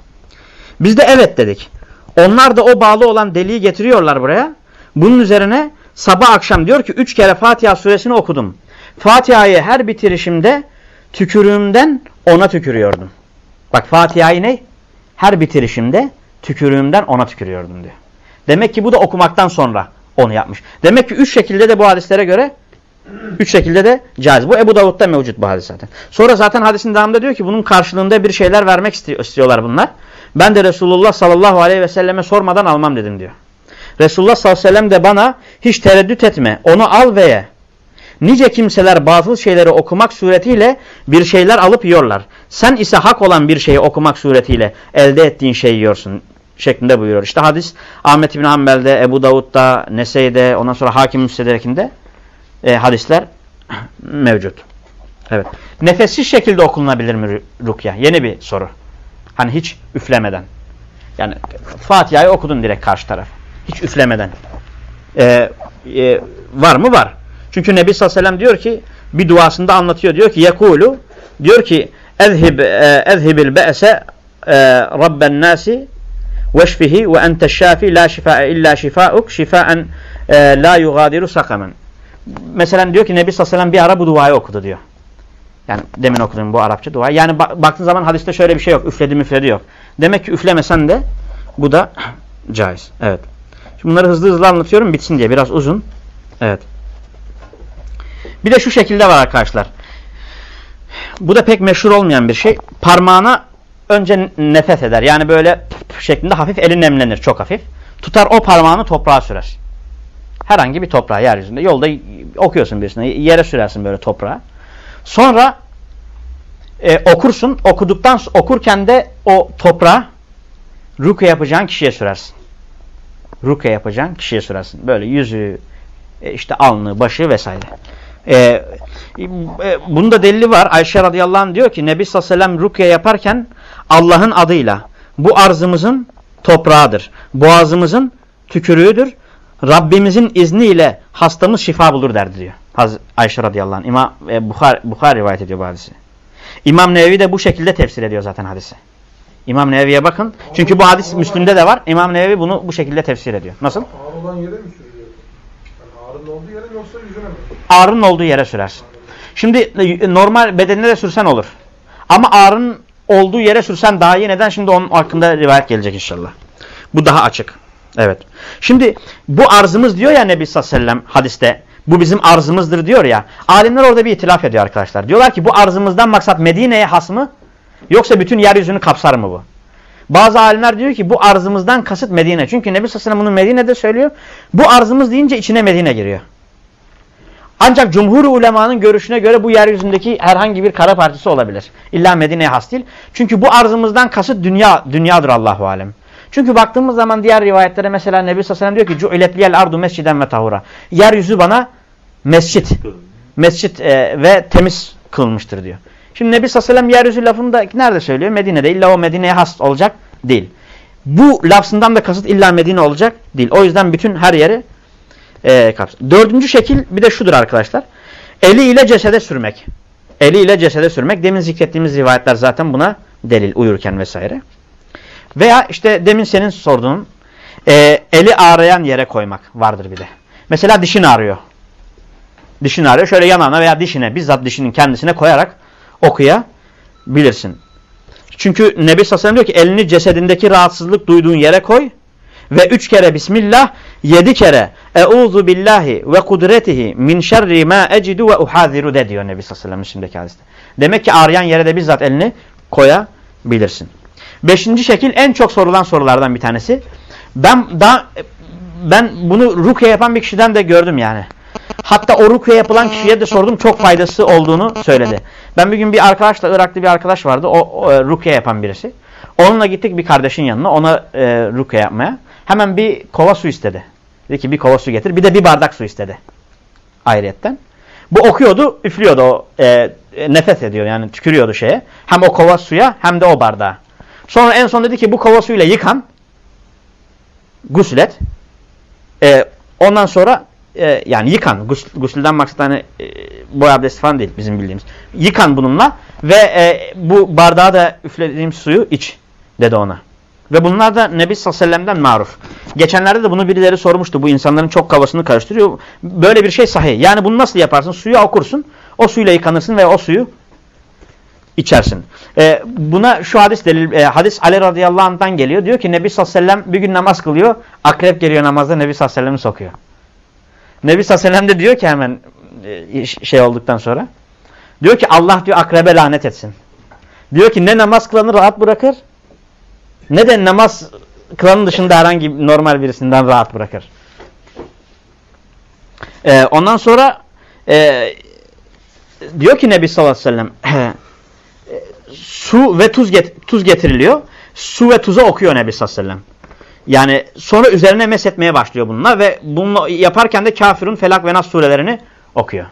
Biz de evet dedik. Onlar da o bağlı olan deliyi getiriyorlar buraya. Bunun üzerine sabah akşam diyor ki üç kere Fatiha suresini okudum. Fatiha'yı her bitirişimde tükürüğümden ona tükürüyordum. Bak Fatiha'yı ne? Her bitirişimde tükürüğümden ona tükürüyordum diyor. Demek ki bu da okumaktan sonra onu yapmış. Demek ki üç şekilde de bu hadislere göre üç şekilde de caiz. Bu Ebu Davud'da mevcut bu hadis zaten. Sonra zaten hadisin devamında diyor ki bunun karşılığında bir şeyler vermek istiyorlar bunlar. Ben de Resulullah sallallahu aleyhi ve selleme sormadan almam dedim diyor. Resulullah sallallahu aleyhi ve sellem de bana hiç tereddüt etme onu al ve ye. Nice kimseler batıl şeyleri okumak suretiyle bir şeyler alıp yiyorlar. Sen ise hak olan bir şeyi okumak suretiyle elde ettiğin şeyi yiyorsun şeklinde buyuruyor. İşte hadis Ahmet İbn Hanbel'de, Ebu Davud'da, Nese'de, ondan sonra Hakim Müstedrek'inde e, hadisler *clears throat* mevcut. Evet. Nefessiz şekilde okunabilir mi rukya? Yeni bir soru. Hani hiç üflemeden. Yani Fatiha'yı okudun direkt karşı taraf. Hiç üflemeden. Ee, e, var mı? Var. Çünkü Nebi sallallahu aleyhi ve sellem diyor ki bir duasında anlatıyor. Diyor ki yekulu diyor ki ezhib e, ezhibil be'se e, rabben nasi veşfihi ve ente şafi la şifae illa şifauk şifaen e, la yugadiru sakamen. Mesela diyor ki Nebi sallallahu aleyhi ve sellem bir ara bu duayı okudu diyor. Yani demin okudum bu Arapça dua. Yani baktığın zaman hadiste şöyle bir şey yok. Üfledi müfledi yok. Demek ki üflemesen de bu da *clears throat* caiz. Evet. Şimdi bunları hızlı hızlı anlatıyorum bitsin diye. Biraz uzun. Evet. Bir de şu şekilde var arkadaşlar. Bu da pek meşhur olmayan bir şey. Parmağına önce nefes eder. Yani böyle şeklinde hafif eli nemlenir çok hafif. Tutar o parmağını toprağa sürer. Herhangi bir toprağa yeryüzünde. Yolda okuyorsun birisine yere sürersin böyle toprağa. Sonra e, okursun. Okuduktan okurken de o toprağa ruke yapacağın kişiye sürersin. Ruke yapacağın kişiye sürersin. Böyle yüzü, e, işte alnı, başı vesaire. E, e, bunun delili var. Ayşe radıyallahu anh diyor ki Nebi sallallahu aleyhi ve sellem rukiye yaparken Allah'ın adıyla bu arzımızın toprağıdır. Boğazımızın tükürüğüdür. Rabbimizin izniyle hastamız şifa bulur derdi diyor. Haz Ayşe radıyallahu anh. İmam e, Bukhar, Bukhar rivayet ediyor bu hadisi. İmam Nevevi de bu şekilde tefsir ediyor zaten hadisi. İmam Nevevi'ye bakın. Çünkü bu hadis Müslüm'de de var. İmam Nevevi bunu bu şekilde tefsir ediyor. Nasıl? Ağır olan yere mi sürüyor? Olduğu yere yoksa yüzüne mi? Ağrının olduğu yere sürersin. Şimdi e, normal bedenine de sürsen olur. Ama ağrının olduğu yere sürsen daha iyi. Neden? Şimdi onun hakkında rivayet gelecek inşallah. Bu daha açık. Evet. Şimdi bu arzımız diyor ya Nebi sallallahu aleyhi ve sellem hadiste. Bu bizim arzımızdır diyor ya. Alimler orada bir itilaf ediyor arkadaşlar. Diyorlar ki bu arzımızdan maksat Medine'ye has mı? Yoksa bütün yeryüzünü kapsar mı bu? Bazı alimler diyor ki bu arzımızdan kasıt Medine. Çünkü Nebi sellem bunu Medine'de söylüyor. Bu arzımız deyince içine Medine giriyor. Ancak cumhur ulemanın görüşüne göre bu yeryüzündeki herhangi bir kara parçası olabilir. İlla Medine'ye has değil. Çünkü bu arzımızdan kasıt dünya, dünyadır Allahu alem. Çünkü baktığımız zaman diğer rivayetlere mesela Nebi sellem diyor ki cu'iletliyel ardu mesciden ve tahura. Yeryüzü bana mescit, mescit e, ve temiz kılmıştır diyor. Şimdi Nebi sallallahu aleyhi ve sellem yeryüzü lafını da nerede söylüyor? Medine'de. İlla o Medine'ye has olacak değil. Bu lafzından da kasıt illa Medine olacak değil. O yüzden bütün her yeri e, kapsar. Dördüncü şekil bir de şudur arkadaşlar. Eli ile cesede sürmek. Eli ile cesede sürmek. Demin zikrettiğimiz rivayetler zaten buna delil uyurken vesaire. Veya işte demin senin sorduğun e, eli ağrıyan yere koymak vardır bir de. Mesela dişin ağrıyor. Dişin ağrıyor. Şöyle yanağına veya dişine bizzat dişinin kendisine koyarak okuyabilirsin. Çünkü Nebi sellem diyor ki elini cesedindeki rahatsızlık duyduğun yere koy ve üç kere Bismillah, yedi kere Euzu billahi ve kudretihi min şerri ma ecidu ve uhaziru de diyor Nebi sellem şimdiki hadiste. Demek ki ağrıyan yere de bizzat elini koyabilirsin. Beşinci şekil en çok sorulan sorulardan bir tanesi. Ben daha ben bunu rukiye yapan bir kişiden de gördüm yani. Hatta o rukiye yapılan kişiye de sordum çok faydası olduğunu söyledi. Ben bir gün bir arkadaşla Iraklı bir arkadaş vardı. O, o e, rukiye yapan birisi. Onunla gittik bir kardeşin yanına ona e, rukiye yapmaya. Hemen bir kova su istedi. Dedi ki bir kova su getir. Bir de bir bardak su istedi. Ayrıyetten. Bu okuyordu, üflüyordu o e, nefes ediyor yani tükürüyordu şeye. Hem o kova suya hem de o bardağa. Sonra en son dedi ki bu kova suyla yıkan, guslet. E, ondan sonra e, yani yıkan, gus, gusülden maksat hani e, boy abdesti falan değil bizim bildiğimiz. Yıkan bununla ve e, bu bardağa da üflediğim suyu iç dedi ona. Ve bunlar da Nebi sallallahu aleyhi ve maruf. Geçenlerde de bunu birileri sormuştu. Bu insanların çok kafasını karıştırıyor. Böyle bir şey sahih. Yani bunu nasıl yaparsın? Suyu okursun. O suyla yıkanırsın ve o suyu içersin. E, buna şu hadis delil, e, hadis Ali radıyallahu anh'tan geliyor. Diyor ki Nebi sallallahu aleyhi bir gün namaz kılıyor. Akrep geliyor namazda Nebi sallallahu aleyhi sokuyor. Nebi sallallahu de diyor ki hemen e, şey olduktan sonra. Diyor ki Allah diyor akrebe lanet etsin. Diyor ki ne namaz kılanı rahat bırakır ne de namaz kılanın dışında herhangi normal birisinden rahat bırakır. Ee, ondan sonra e, diyor ki Nebi sallallahu aleyhi ve sellem *clears throat* su ve tuz, get tuz getiriliyor. Su ve tuza okuyor Nebi sallallahu aleyhi ve sellem. Yani sonra üzerine meshetmeye başlıyor bununla ve bunu yaparken de kafirun felak ve nas surelerini okuyor.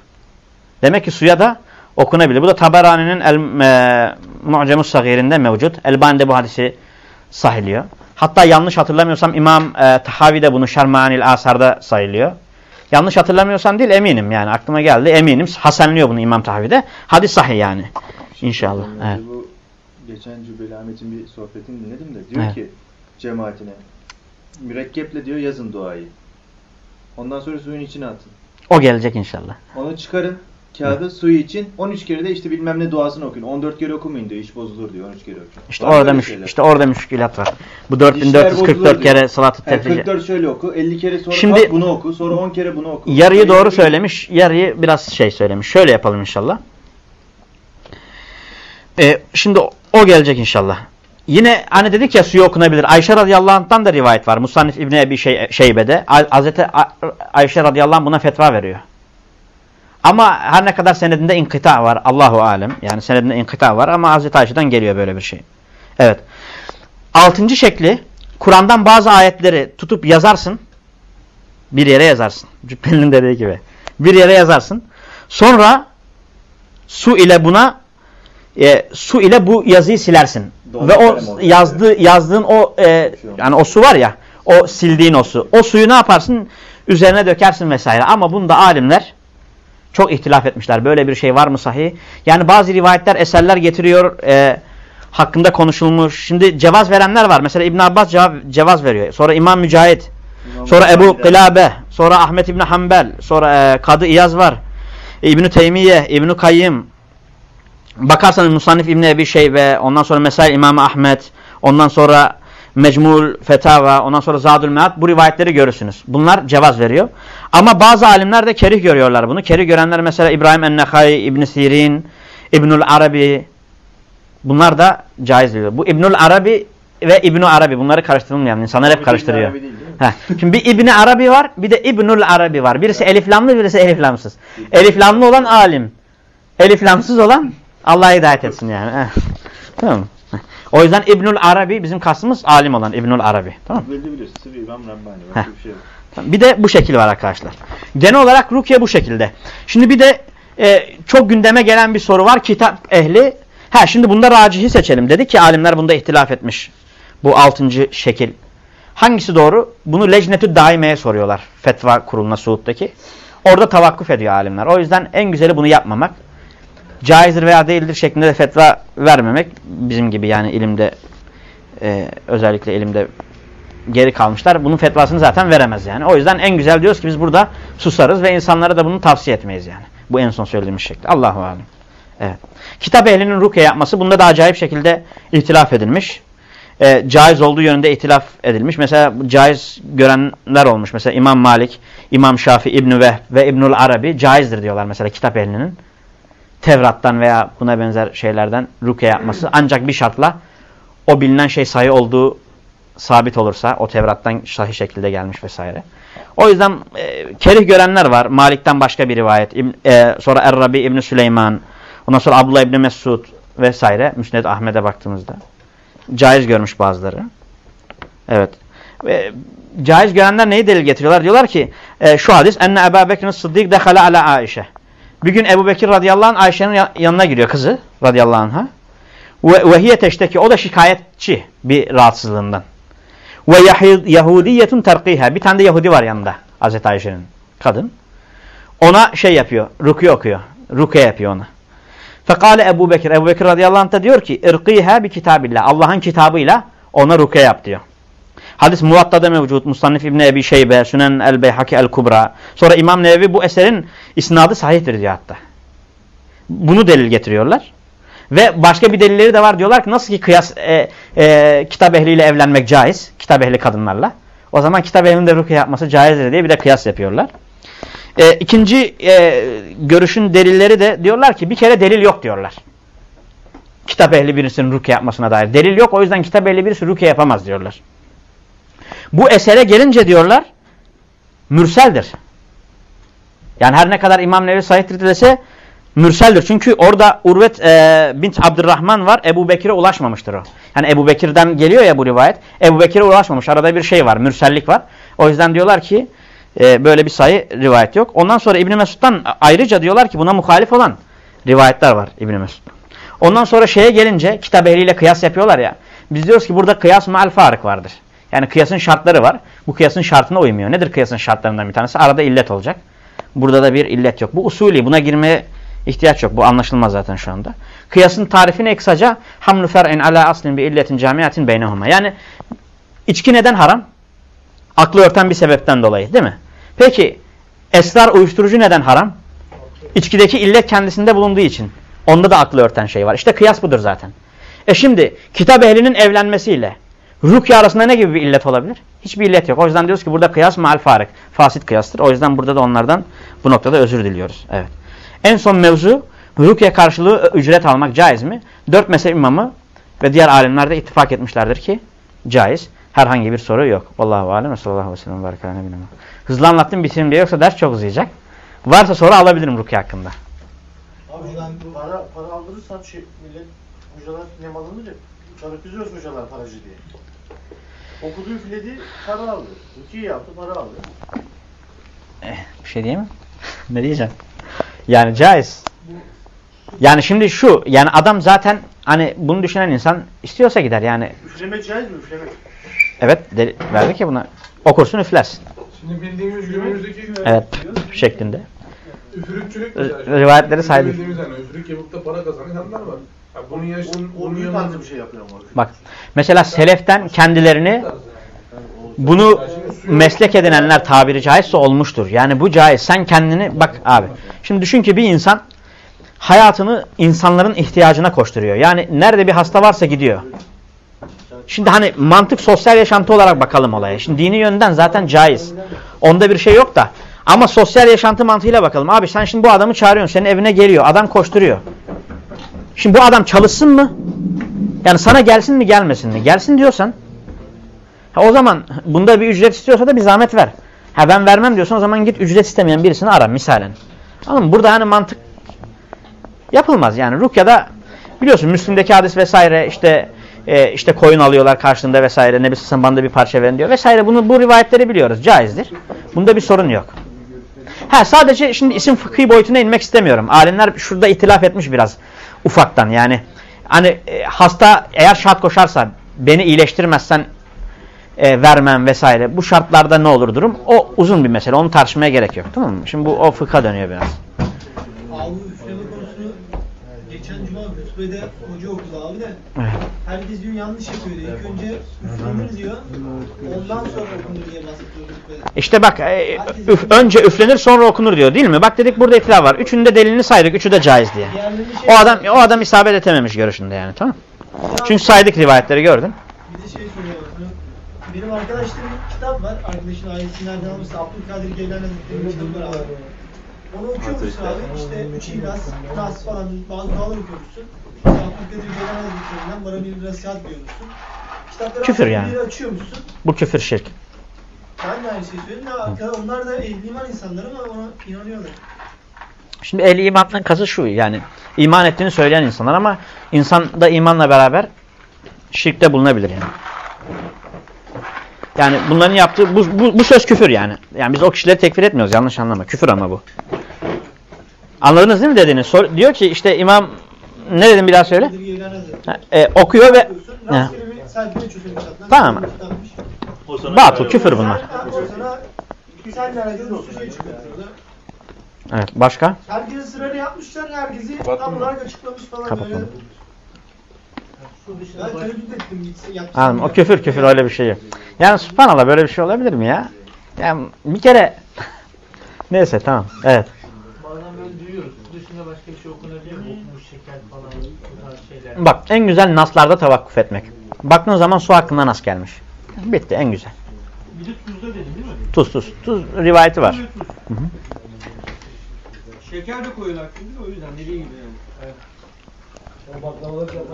Demek ki suya da okunabilir. Bu da Taberani'nin El e, Mu'cemus Sagir'inde mevcut. Elbani'de bu hadisi sahiliyor. Hatta yanlış hatırlamıyorsam İmam e, Tahavi de bunu Şermanil Asar'da sayılıyor. Yanlış hatırlamıyorsam değil eminim yani aklıma geldi eminim. Hasenliyor bunu İmam Tahavi'de. Hadis sahih yani. İnşallah. Evet. Bu geçen Cübbeli Ahmet'in bir sohbetini dinledim de diyor Evet. ki cemaatine mürekkeple diyor yazın duayı. Ondan sonra suyun içine atın. O gelecek inşallah. Onu çıkarın kağıdı suyu için 13 kere de işte bilmem ne duasını okuyun. 14 kere okumayın diyor. iş bozulur diyor. 13 kere okuyun. İşte Var orada müş şeyler. işte orada müşkilat var. Bu İşler 4444 bozulur kere salat-ı Yani tefrici. 44 şöyle oku. 50 kere sonra Şimdi- bunu oku. Sonra 10 kere bunu oku. Yarıyı Sayıyı doğru okuyun. söylemiş, yarıyı biraz şey söylemiş. Şöyle yapalım inşallah. Ee, şimdi o gelecek inşallah. Yine hani dedik ya suyu okunabilir. Ayşe radıyallahu anh'tan da rivayet var. Musannif İbni Ebi şey, Şeybe'de. Hazreti Ayşe radıyallahu anh buna fetva veriyor. Ama her ne kadar senedinde inkıta var. Allahu alem. Yani senedinde inkıta var ama Hazreti Ayşe'den geliyor böyle bir şey. Evet. Altıncı şekli Kur'an'dan bazı ayetleri tutup yazarsın. Bir yere yazarsın. Cübbeli'nin dediği gibi. Bir yere yazarsın. Sonra su ile buna e, su ile bu yazıyı silersin. Doğru Ve o yazdığı yazdığın o e, yani o su var ya o sildiğin o su. O suyu ne yaparsın? Üzerine dökersin vesaire. Ama bunda alimler çok ihtilaf etmişler. Böyle bir şey var mı sahi? Yani bazı rivayetler, eserler getiriyor. e, hakkında konuşulmuş. Şimdi cevaz verenler var. Mesela İbn Abbas cevap, cevaz veriyor. Sonra İmam Mücahit. Sonra Ebu Kılabe. Sonra Ahmet İbni Hanbel. Sonra e, Kadı İyaz var. İbn-i Teymiye, İbn-i Kayyım. Bakarsanız Musannif İbni Ebi Şeybe. Ondan sonra Mesail İmam Ahmet. Ondan sonra Mecmul Fetava. Ondan sonra Zadül Mead. Bu rivayetleri görürsünüz. Bunlar cevaz veriyor. Ama bazı alimler de kerih görüyorlar bunu. Kerih görenler mesela İbrahim Ennehai, İbn Sirin, İbnül Arabi. Bunlar da caiz diyor. Bu İbnül Arabi ve İbnü Arabi bunları karıştırılmayan insanlar hep karıştırıyor. Heh. Şimdi bir İbni Arabi var, bir de İbnül Arabi var. Birisi eliflamlı, birisi eliflamsız. Eliflamlı olan alim. Eliflamsız olan Allah hidayet etsin yani. Heh. Tamam. O yüzden İbnül Arabi bizim kastımız alim olan İbnül Arabi. Tamam mı? Bir şey. Bir de bu şekil var arkadaşlar. Genel olarak rukiye bu şekilde. Şimdi bir de e, çok gündeme gelen bir soru var. Kitap ehli. Ha şimdi bunda racihi seçelim. Dedi ki alimler bunda ihtilaf etmiş. Bu altıncı şekil. Hangisi doğru? Bunu Lecnetü Daime'ye soruyorlar. Fetva kuruluna Suud'daki. Orada tavakkuf ediyor alimler. O yüzden en güzeli bunu yapmamak. Caizdir veya değildir şeklinde de fetva vermemek. Bizim gibi yani ilimde e, özellikle ilimde geri kalmışlar. Bunun fetvasını zaten veremez yani. O yüzden en güzel diyoruz ki biz burada susarız ve insanlara da bunu tavsiye etmeyiz yani. Bu en son söylediğimiz şekli. Allahu alem. Evet. Kitap ehlinin rukiye yapması bunda da acayip şekilde ihtilaf edilmiş. E, caiz olduğu yönünde ihtilaf edilmiş. Mesela caiz görenler olmuş. Mesela İmam Malik, İmam Şafi, İbn Vehb ve İbnül Arabi caizdir diyorlar mesela kitap ehlinin. Tevrat'tan veya buna benzer şeylerden rukiye yapması. Ancak bir şartla o bilinen şey sayı olduğu sabit olursa o Tevrat'tan sahih şekilde gelmiş vesaire. O yüzden e, kerih görenler var. Malik'ten başka bir rivayet. İbn, e, sonra Er-Rabi İbni Süleyman. Ondan sonra Abdullah İbni Mesud vesaire. Müsned Ahmet'e baktığımızda. Caiz görmüş bazıları. Evet. Ve caiz görenler neyi delil getiriyorlar? Diyorlar ki e, şu hadis enne Ebu Bekir'in Sıddık dekhala ala Aişe. Bir gün Ebu Bekir radıyallahu anh Ayşe'nin ya- yanına giriyor kızı radıyallahu anh'a. Ve, ve hiye teşteki o da şikayetçi bir rahatsızlığından. Ve Yahud- Yahudiyetun terkiha. Bir tane de Yahudi var yanında. Hazreti Ayşe'nin kadın. Ona şey yapıyor. Rukiye okuyor. Rukiye yapıyor ona. Fekale Ebu Bekir. Ebu Bekir radıyallahu anh da diyor ki irkiha bi kitabillah. Allah'ın kitabıyla ona rukiye yap diyor. Hadis Muvatta'da mevcut. Musannif İbni Ebi Şeybe, Sünen el-Beyhaki el-Kubra. Sonra İmam Nevevi bu eserin isnadı sahihtir diyor hatta. Bunu delil getiriyorlar. Ve başka bir delilleri de var. Diyorlar ki nasıl ki kıyas e, e, kitap ehliyle evlenmek caiz. Kitap ehli kadınlarla. O zaman kitap ehlinin de rukiye yapması caizdir diye bir de kıyas yapıyorlar. E, ikinci e, görüşün delilleri de diyorlar ki bir kere delil yok diyorlar. Kitap ehli birisinin rukiye yapmasına dair. Delil yok o yüzden kitap ehli birisi rukiye yapamaz diyorlar. Bu esere gelince diyorlar mürseldir. Yani her ne kadar İmam Nevi sahihtir dese mürseldir. Çünkü orada Urvet e, bint Abdurrahman var. Ebu Bekir'e ulaşmamıştır o. Yani Ebu Bekir'den geliyor ya bu rivayet. Ebu Bekir'e ulaşmamış. Arada bir şey var. Mürsellik var. O yüzden diyorlar ki e, böyle bir sayı rivayet yok. Ondan sonra İbn Mesud'dan ayrıca diyorlar ki buna muhalif olan rivayetler var İbn Mesud'dan. Ondan sonra şeye gelince kitap ehliyle kıyas yapıyorlar ya. Biz diyoruz ki burada kıyas mal farık vardır. Yani kıyasın şartları var. Bu kıyasın şartına uymuyor. Nedir kıyasın şartlarından bir tanesi? Arada illet olacak. Burada da bir illet yok. Bu usulü. Buna girmeye ihtiyaç yok. Bu anlaşılmaz zaten şu anda. Kıyasın tarifi ne kısaca? Hamlu fer'in ala aslin bi illetin camiatin beynehuma. Yani içki neden haram? Aklı örten bir sebepten dolayı değil mi? Peki esrar uyuşturucu neden haram? İçkideki illet kendisinde bulunduğu için. Onda da aklı örten şey var. İşte kıyas budur zaten. E şimdi kitap ehlinin evlenmesiyle rukye arasında ne gibi bir illet olabilir? Hiçbir illet yok. O yüzden diyoruz ki burada kıyas mal farık. Fasit kıyastır. O yüzden burada da onlardan bu noktada özür diliyoruz. Evet. En son mevzu rukye karşılığı ücret almak caiz mi? Dört mezhep imamı Ve diğer alimler de ittifak etmişlerdir ki caiz. Herhangi bir soru yok. Allahu alem ve sallallahu aleyhi ve sellem nebine. Hızlı anlattım bitireyim diye yoksa ders çok uzayacak. Varsa soru alabilirim rukiye hakkında. Abi ben para para aldırırsan şey millet hocalar nem alınınca çarık kızıyoruz hocalar paracı diye. Okuduğu üfledi para aldı. Rukiye yaptı para aldı. Bir şey diyeyim mi? *laughs* ne diyeceğim? Yani caiz. Yani şimdi şu yani adam zaten hani bunu düşünen insan istiyorsa gider yani. Üflemek caiz mi üflemek? Evet deli, verdik ya buna. Okursun üflersin. Şimdi bildiğimiz günümüzdeki Evet şeklinde. üfürükçülük rivayetleri saydık. Bildiğimiz yani üfürük yapıp da para kazanan insanlar var. Ya bunun yaşın, O, o bunun yanında tarzı bir şey yapıyor ama. Bak mesela seleften kendilerini bunu meslek edinenler tabiri caizse olmuştur. Yani bu caiz. Sen kendini bak abi. Şimdi düşün ki bir insan hayatını insanların ihtiyacına koşturuyor. Yani nerede bir hasta varsa gidiyor. Şimdi hani mantık sosyal yaşantı olarak bakalım olaya. Şimdi dini yönden zaten caiz. Onda bir şey yok da. Ama sosyal yaşantı mantığıyla bakalım. Abi sen şimdi bu adamı çağırıyorsun. Senin evine geliyor. Adam koşturuyor. Şimdi bu adam çalışsın mı? Yani sana gelsin mi gelmesin mi? Gelsin diyorsan ha o zaman bunda bir ücret istiyorsa da bir zahmet ver. Ha ben vermem diyorsan o zaman git ücret istemeyen birisini ara misalen. Anladın? Burada hani mantık yapılmaz. Yani Rukya'da biliyorsun Müslim'deki hadis vesaire işte e, işte koyun alıyorlar karşılığında vesaire. Nebi Sassan bana da bir parça verin diyor vesaire. Bunu, bu rivayetleri biliyoruz. Caizdir. Bunda bir sorun yok. Ha sadece şimdi isim fıkhi boyutuna inmek istemiyorum. Alimler şurada itilaf etmiş biraz ufaktan yani. Hani e, hasta eğer şart koşarsa beni iyileştirmezsen e, vermem vesaire. Bu şartlarda ne olur durum? O uzun bir mesele. Onu tartışmaya gerek yok. Tamam mı? Şimdi bu o fıkha dönüyor biraz. Abi üfleme konusunu geçen cuma hutbede hoca okudu abi de herkes diyor yanlış yapıyor diyor. İlk önce üflenir diyor. Ondan sonra okunur diye bahsediyor. İşte bak e, üf- önce üflenir sonra okunur diyor değil mi? Bak dedik burada itilaf var. Üçünün de delilini saydık. Üçü de caiz diye. Şey O adam o adam isabet etememiş görüşünde yani tamam Çünkü saydık rivayetleri gördün. Bir de şey soruyor. Benim arkadaşlarımın bir kitap var. Arkadaşın ailesi nereden almışsa Abdülkadir Geylani Hazretleri'nin kitabı var abi. Onu okuyormuşsun abi. İşte üç İhlas, Nas falan bazı dualar okuyormuşsun. İşte Abdülkadir Geylani Hazretleri'nden bana bir nasihat diyormuşsun. Kitapları Küfür yani. bir açıyormuşsun. Bu küfür şirk. Ben de aynı şeyi söyledim. Ya, onlar da ehli iman insanlar ama ona inanıyorlar. Şimdi ehli imandan kası şu yani iman ettiğini söyleyen insanlar ama insan da imanla beraber şirkte bulunabilir yani. Yani bunların yaptığı bu, bu, bu söz küfür yani. Yani biz o kişileri tekfir etmiyoruz yanlış anlama. Küfür ama bu. Anladınız değil mi dediğini? Sor, diyor ki işte imam ne dedim bir daha söyle. Ha, e, okuyor ve kitaptan. Tamam. Batıl küfür bunlar. Evet başka? Herkesi sırayla yapmışlar, herkesi tam olarak açıklamış falan Kapatalım. böyle. Ben tereddüt ettim. Anladım. O küfür küfür öyle bir şey yok. Yani subhanallah böyle bir şey olabilir mi ya? Yani bir kere *laughs* neyse tamam. Evet. Bazen böyle duyuyoruz. Dışında başka bir şey okunabiliyor mu? Okumuş şeker falan bu tarz şeyler. Bak en güzel naslarda tavakkuf etmek. Baktığın zaman su hakkında nas gelmiş. Bitti en güzel. Bir de tuzda dedin değil mi? Tuz tuz. Tuz rivayeti var. Hı hı. Şeker de koyuyorlar çünkü o yüzden dediği gibi yani. Evet.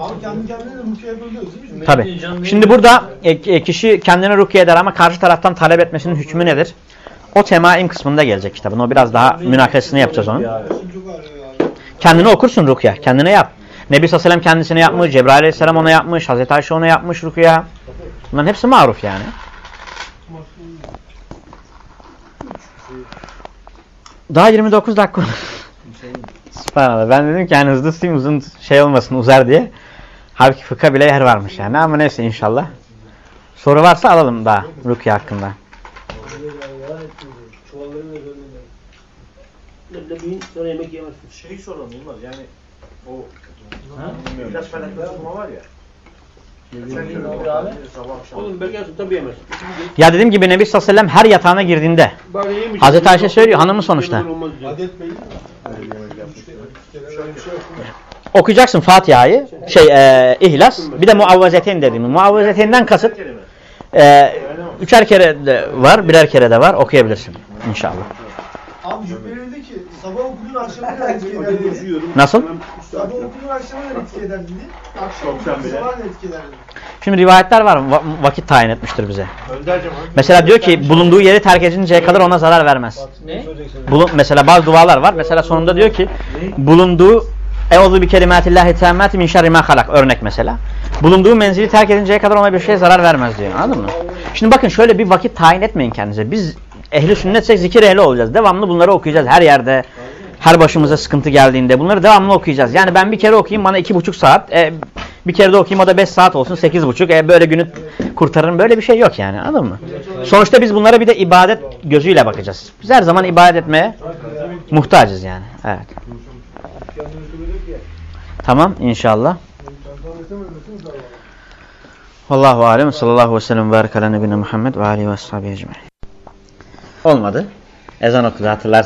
Abi kendi kendine de rukiye yapabiliyoruz değil mi? Tabi. Şimdi burada e, e, kişi kendine rukiye eder ama karşı taraftan talep etmesinin hükmü nedir? O temaim kısmında gelecek kitabın. O biraz daha münakaşasını yapacağız onun. Kendine okursun rukiye. Kendine yap. Nebi sallallahu aleyhi ve sellem kendisine yapmış. Cebrail aleyhisselam ona yapmış. Hazreti Ayşe ona yapmış rukiye. Bunların hepsi maruf yani. Daha 29 dakika. Subhanallah. Ben dedim ki yani hızlı tutayım uzun şey olmasın uzar diye. Halbuki fıkha bile yer varmış yani ama neyse inşallah. Soru varsa alalım daha rukiye hakkında. Sonra yemek yemezsin. Şey sorun Yılmaz yani o ilaç felakla tutma var ya. Oğlum tabii. Ya dediğim gibi Nebi sallallahu aleyhi ve sellem her yatağına girdiğinde. Hazreti Ayşe söylüyor, hanımı sonuçta. Adet belli mi? şöyle bir şey yok. Okuyacaksın Fatiha'yı, şey e, İhlas, bir de muavvezeteyn dediğimiz. Muavvezeteynden kasıt e, üçer kere de var, birer kere de var okuyabilirsin inşallah. Abi dedi ki sabah okudun akşama kadar etki eder dedi. Nasıl? Sabah okudun akşama kadar etki eder dedi. Akşam okudun sabah etki eder dedi. Şimdi rivayetler var. va- vakit tayin etmiştir bize. Mesela diyor ki bulunduğu yeri terk edinceye kadar ona zarar vermez. Ne? Bulun, mesela bazı dualar var. Mesela sonunda diyor ki bulunduğu Euzu bi kelimatillahi tammati min şerri ma halak örnek mesela. Bulunduğu menzili terk edinceye kadar ona bir şey zarar vermez diyor. Anladın mı? Şimdi bakın şöyle bir vakit tayin etmeyin kendinize. Biz ehli sünnetsek zikir ehli olacağız. Devamlı bunları okuyacağız her yerde. Her başımıza sıkıntı geldiğinde bunları devamlı okuyacağız. Yani ben bir kere okuyayım bana iki buçuk saat. E, bir kere de okuyayım o da beş saat olsun sekiz buçuk. E, böyle günü kurtarırım. Böyle bir şey yok yani anladın mı? Sonuçta biz bunlara bir de ibadet gözüyle bakacağız. Biz her zaman ibadet etmeye muhtacız yani. Evet. Tamam inşallah. Allahu alem sallallahu aleyhi ve sellem ve ala nebine Muhammed ve alihi ve ashabihi ecmaîn. Olmadı. Ezan okudu hatırlarsın.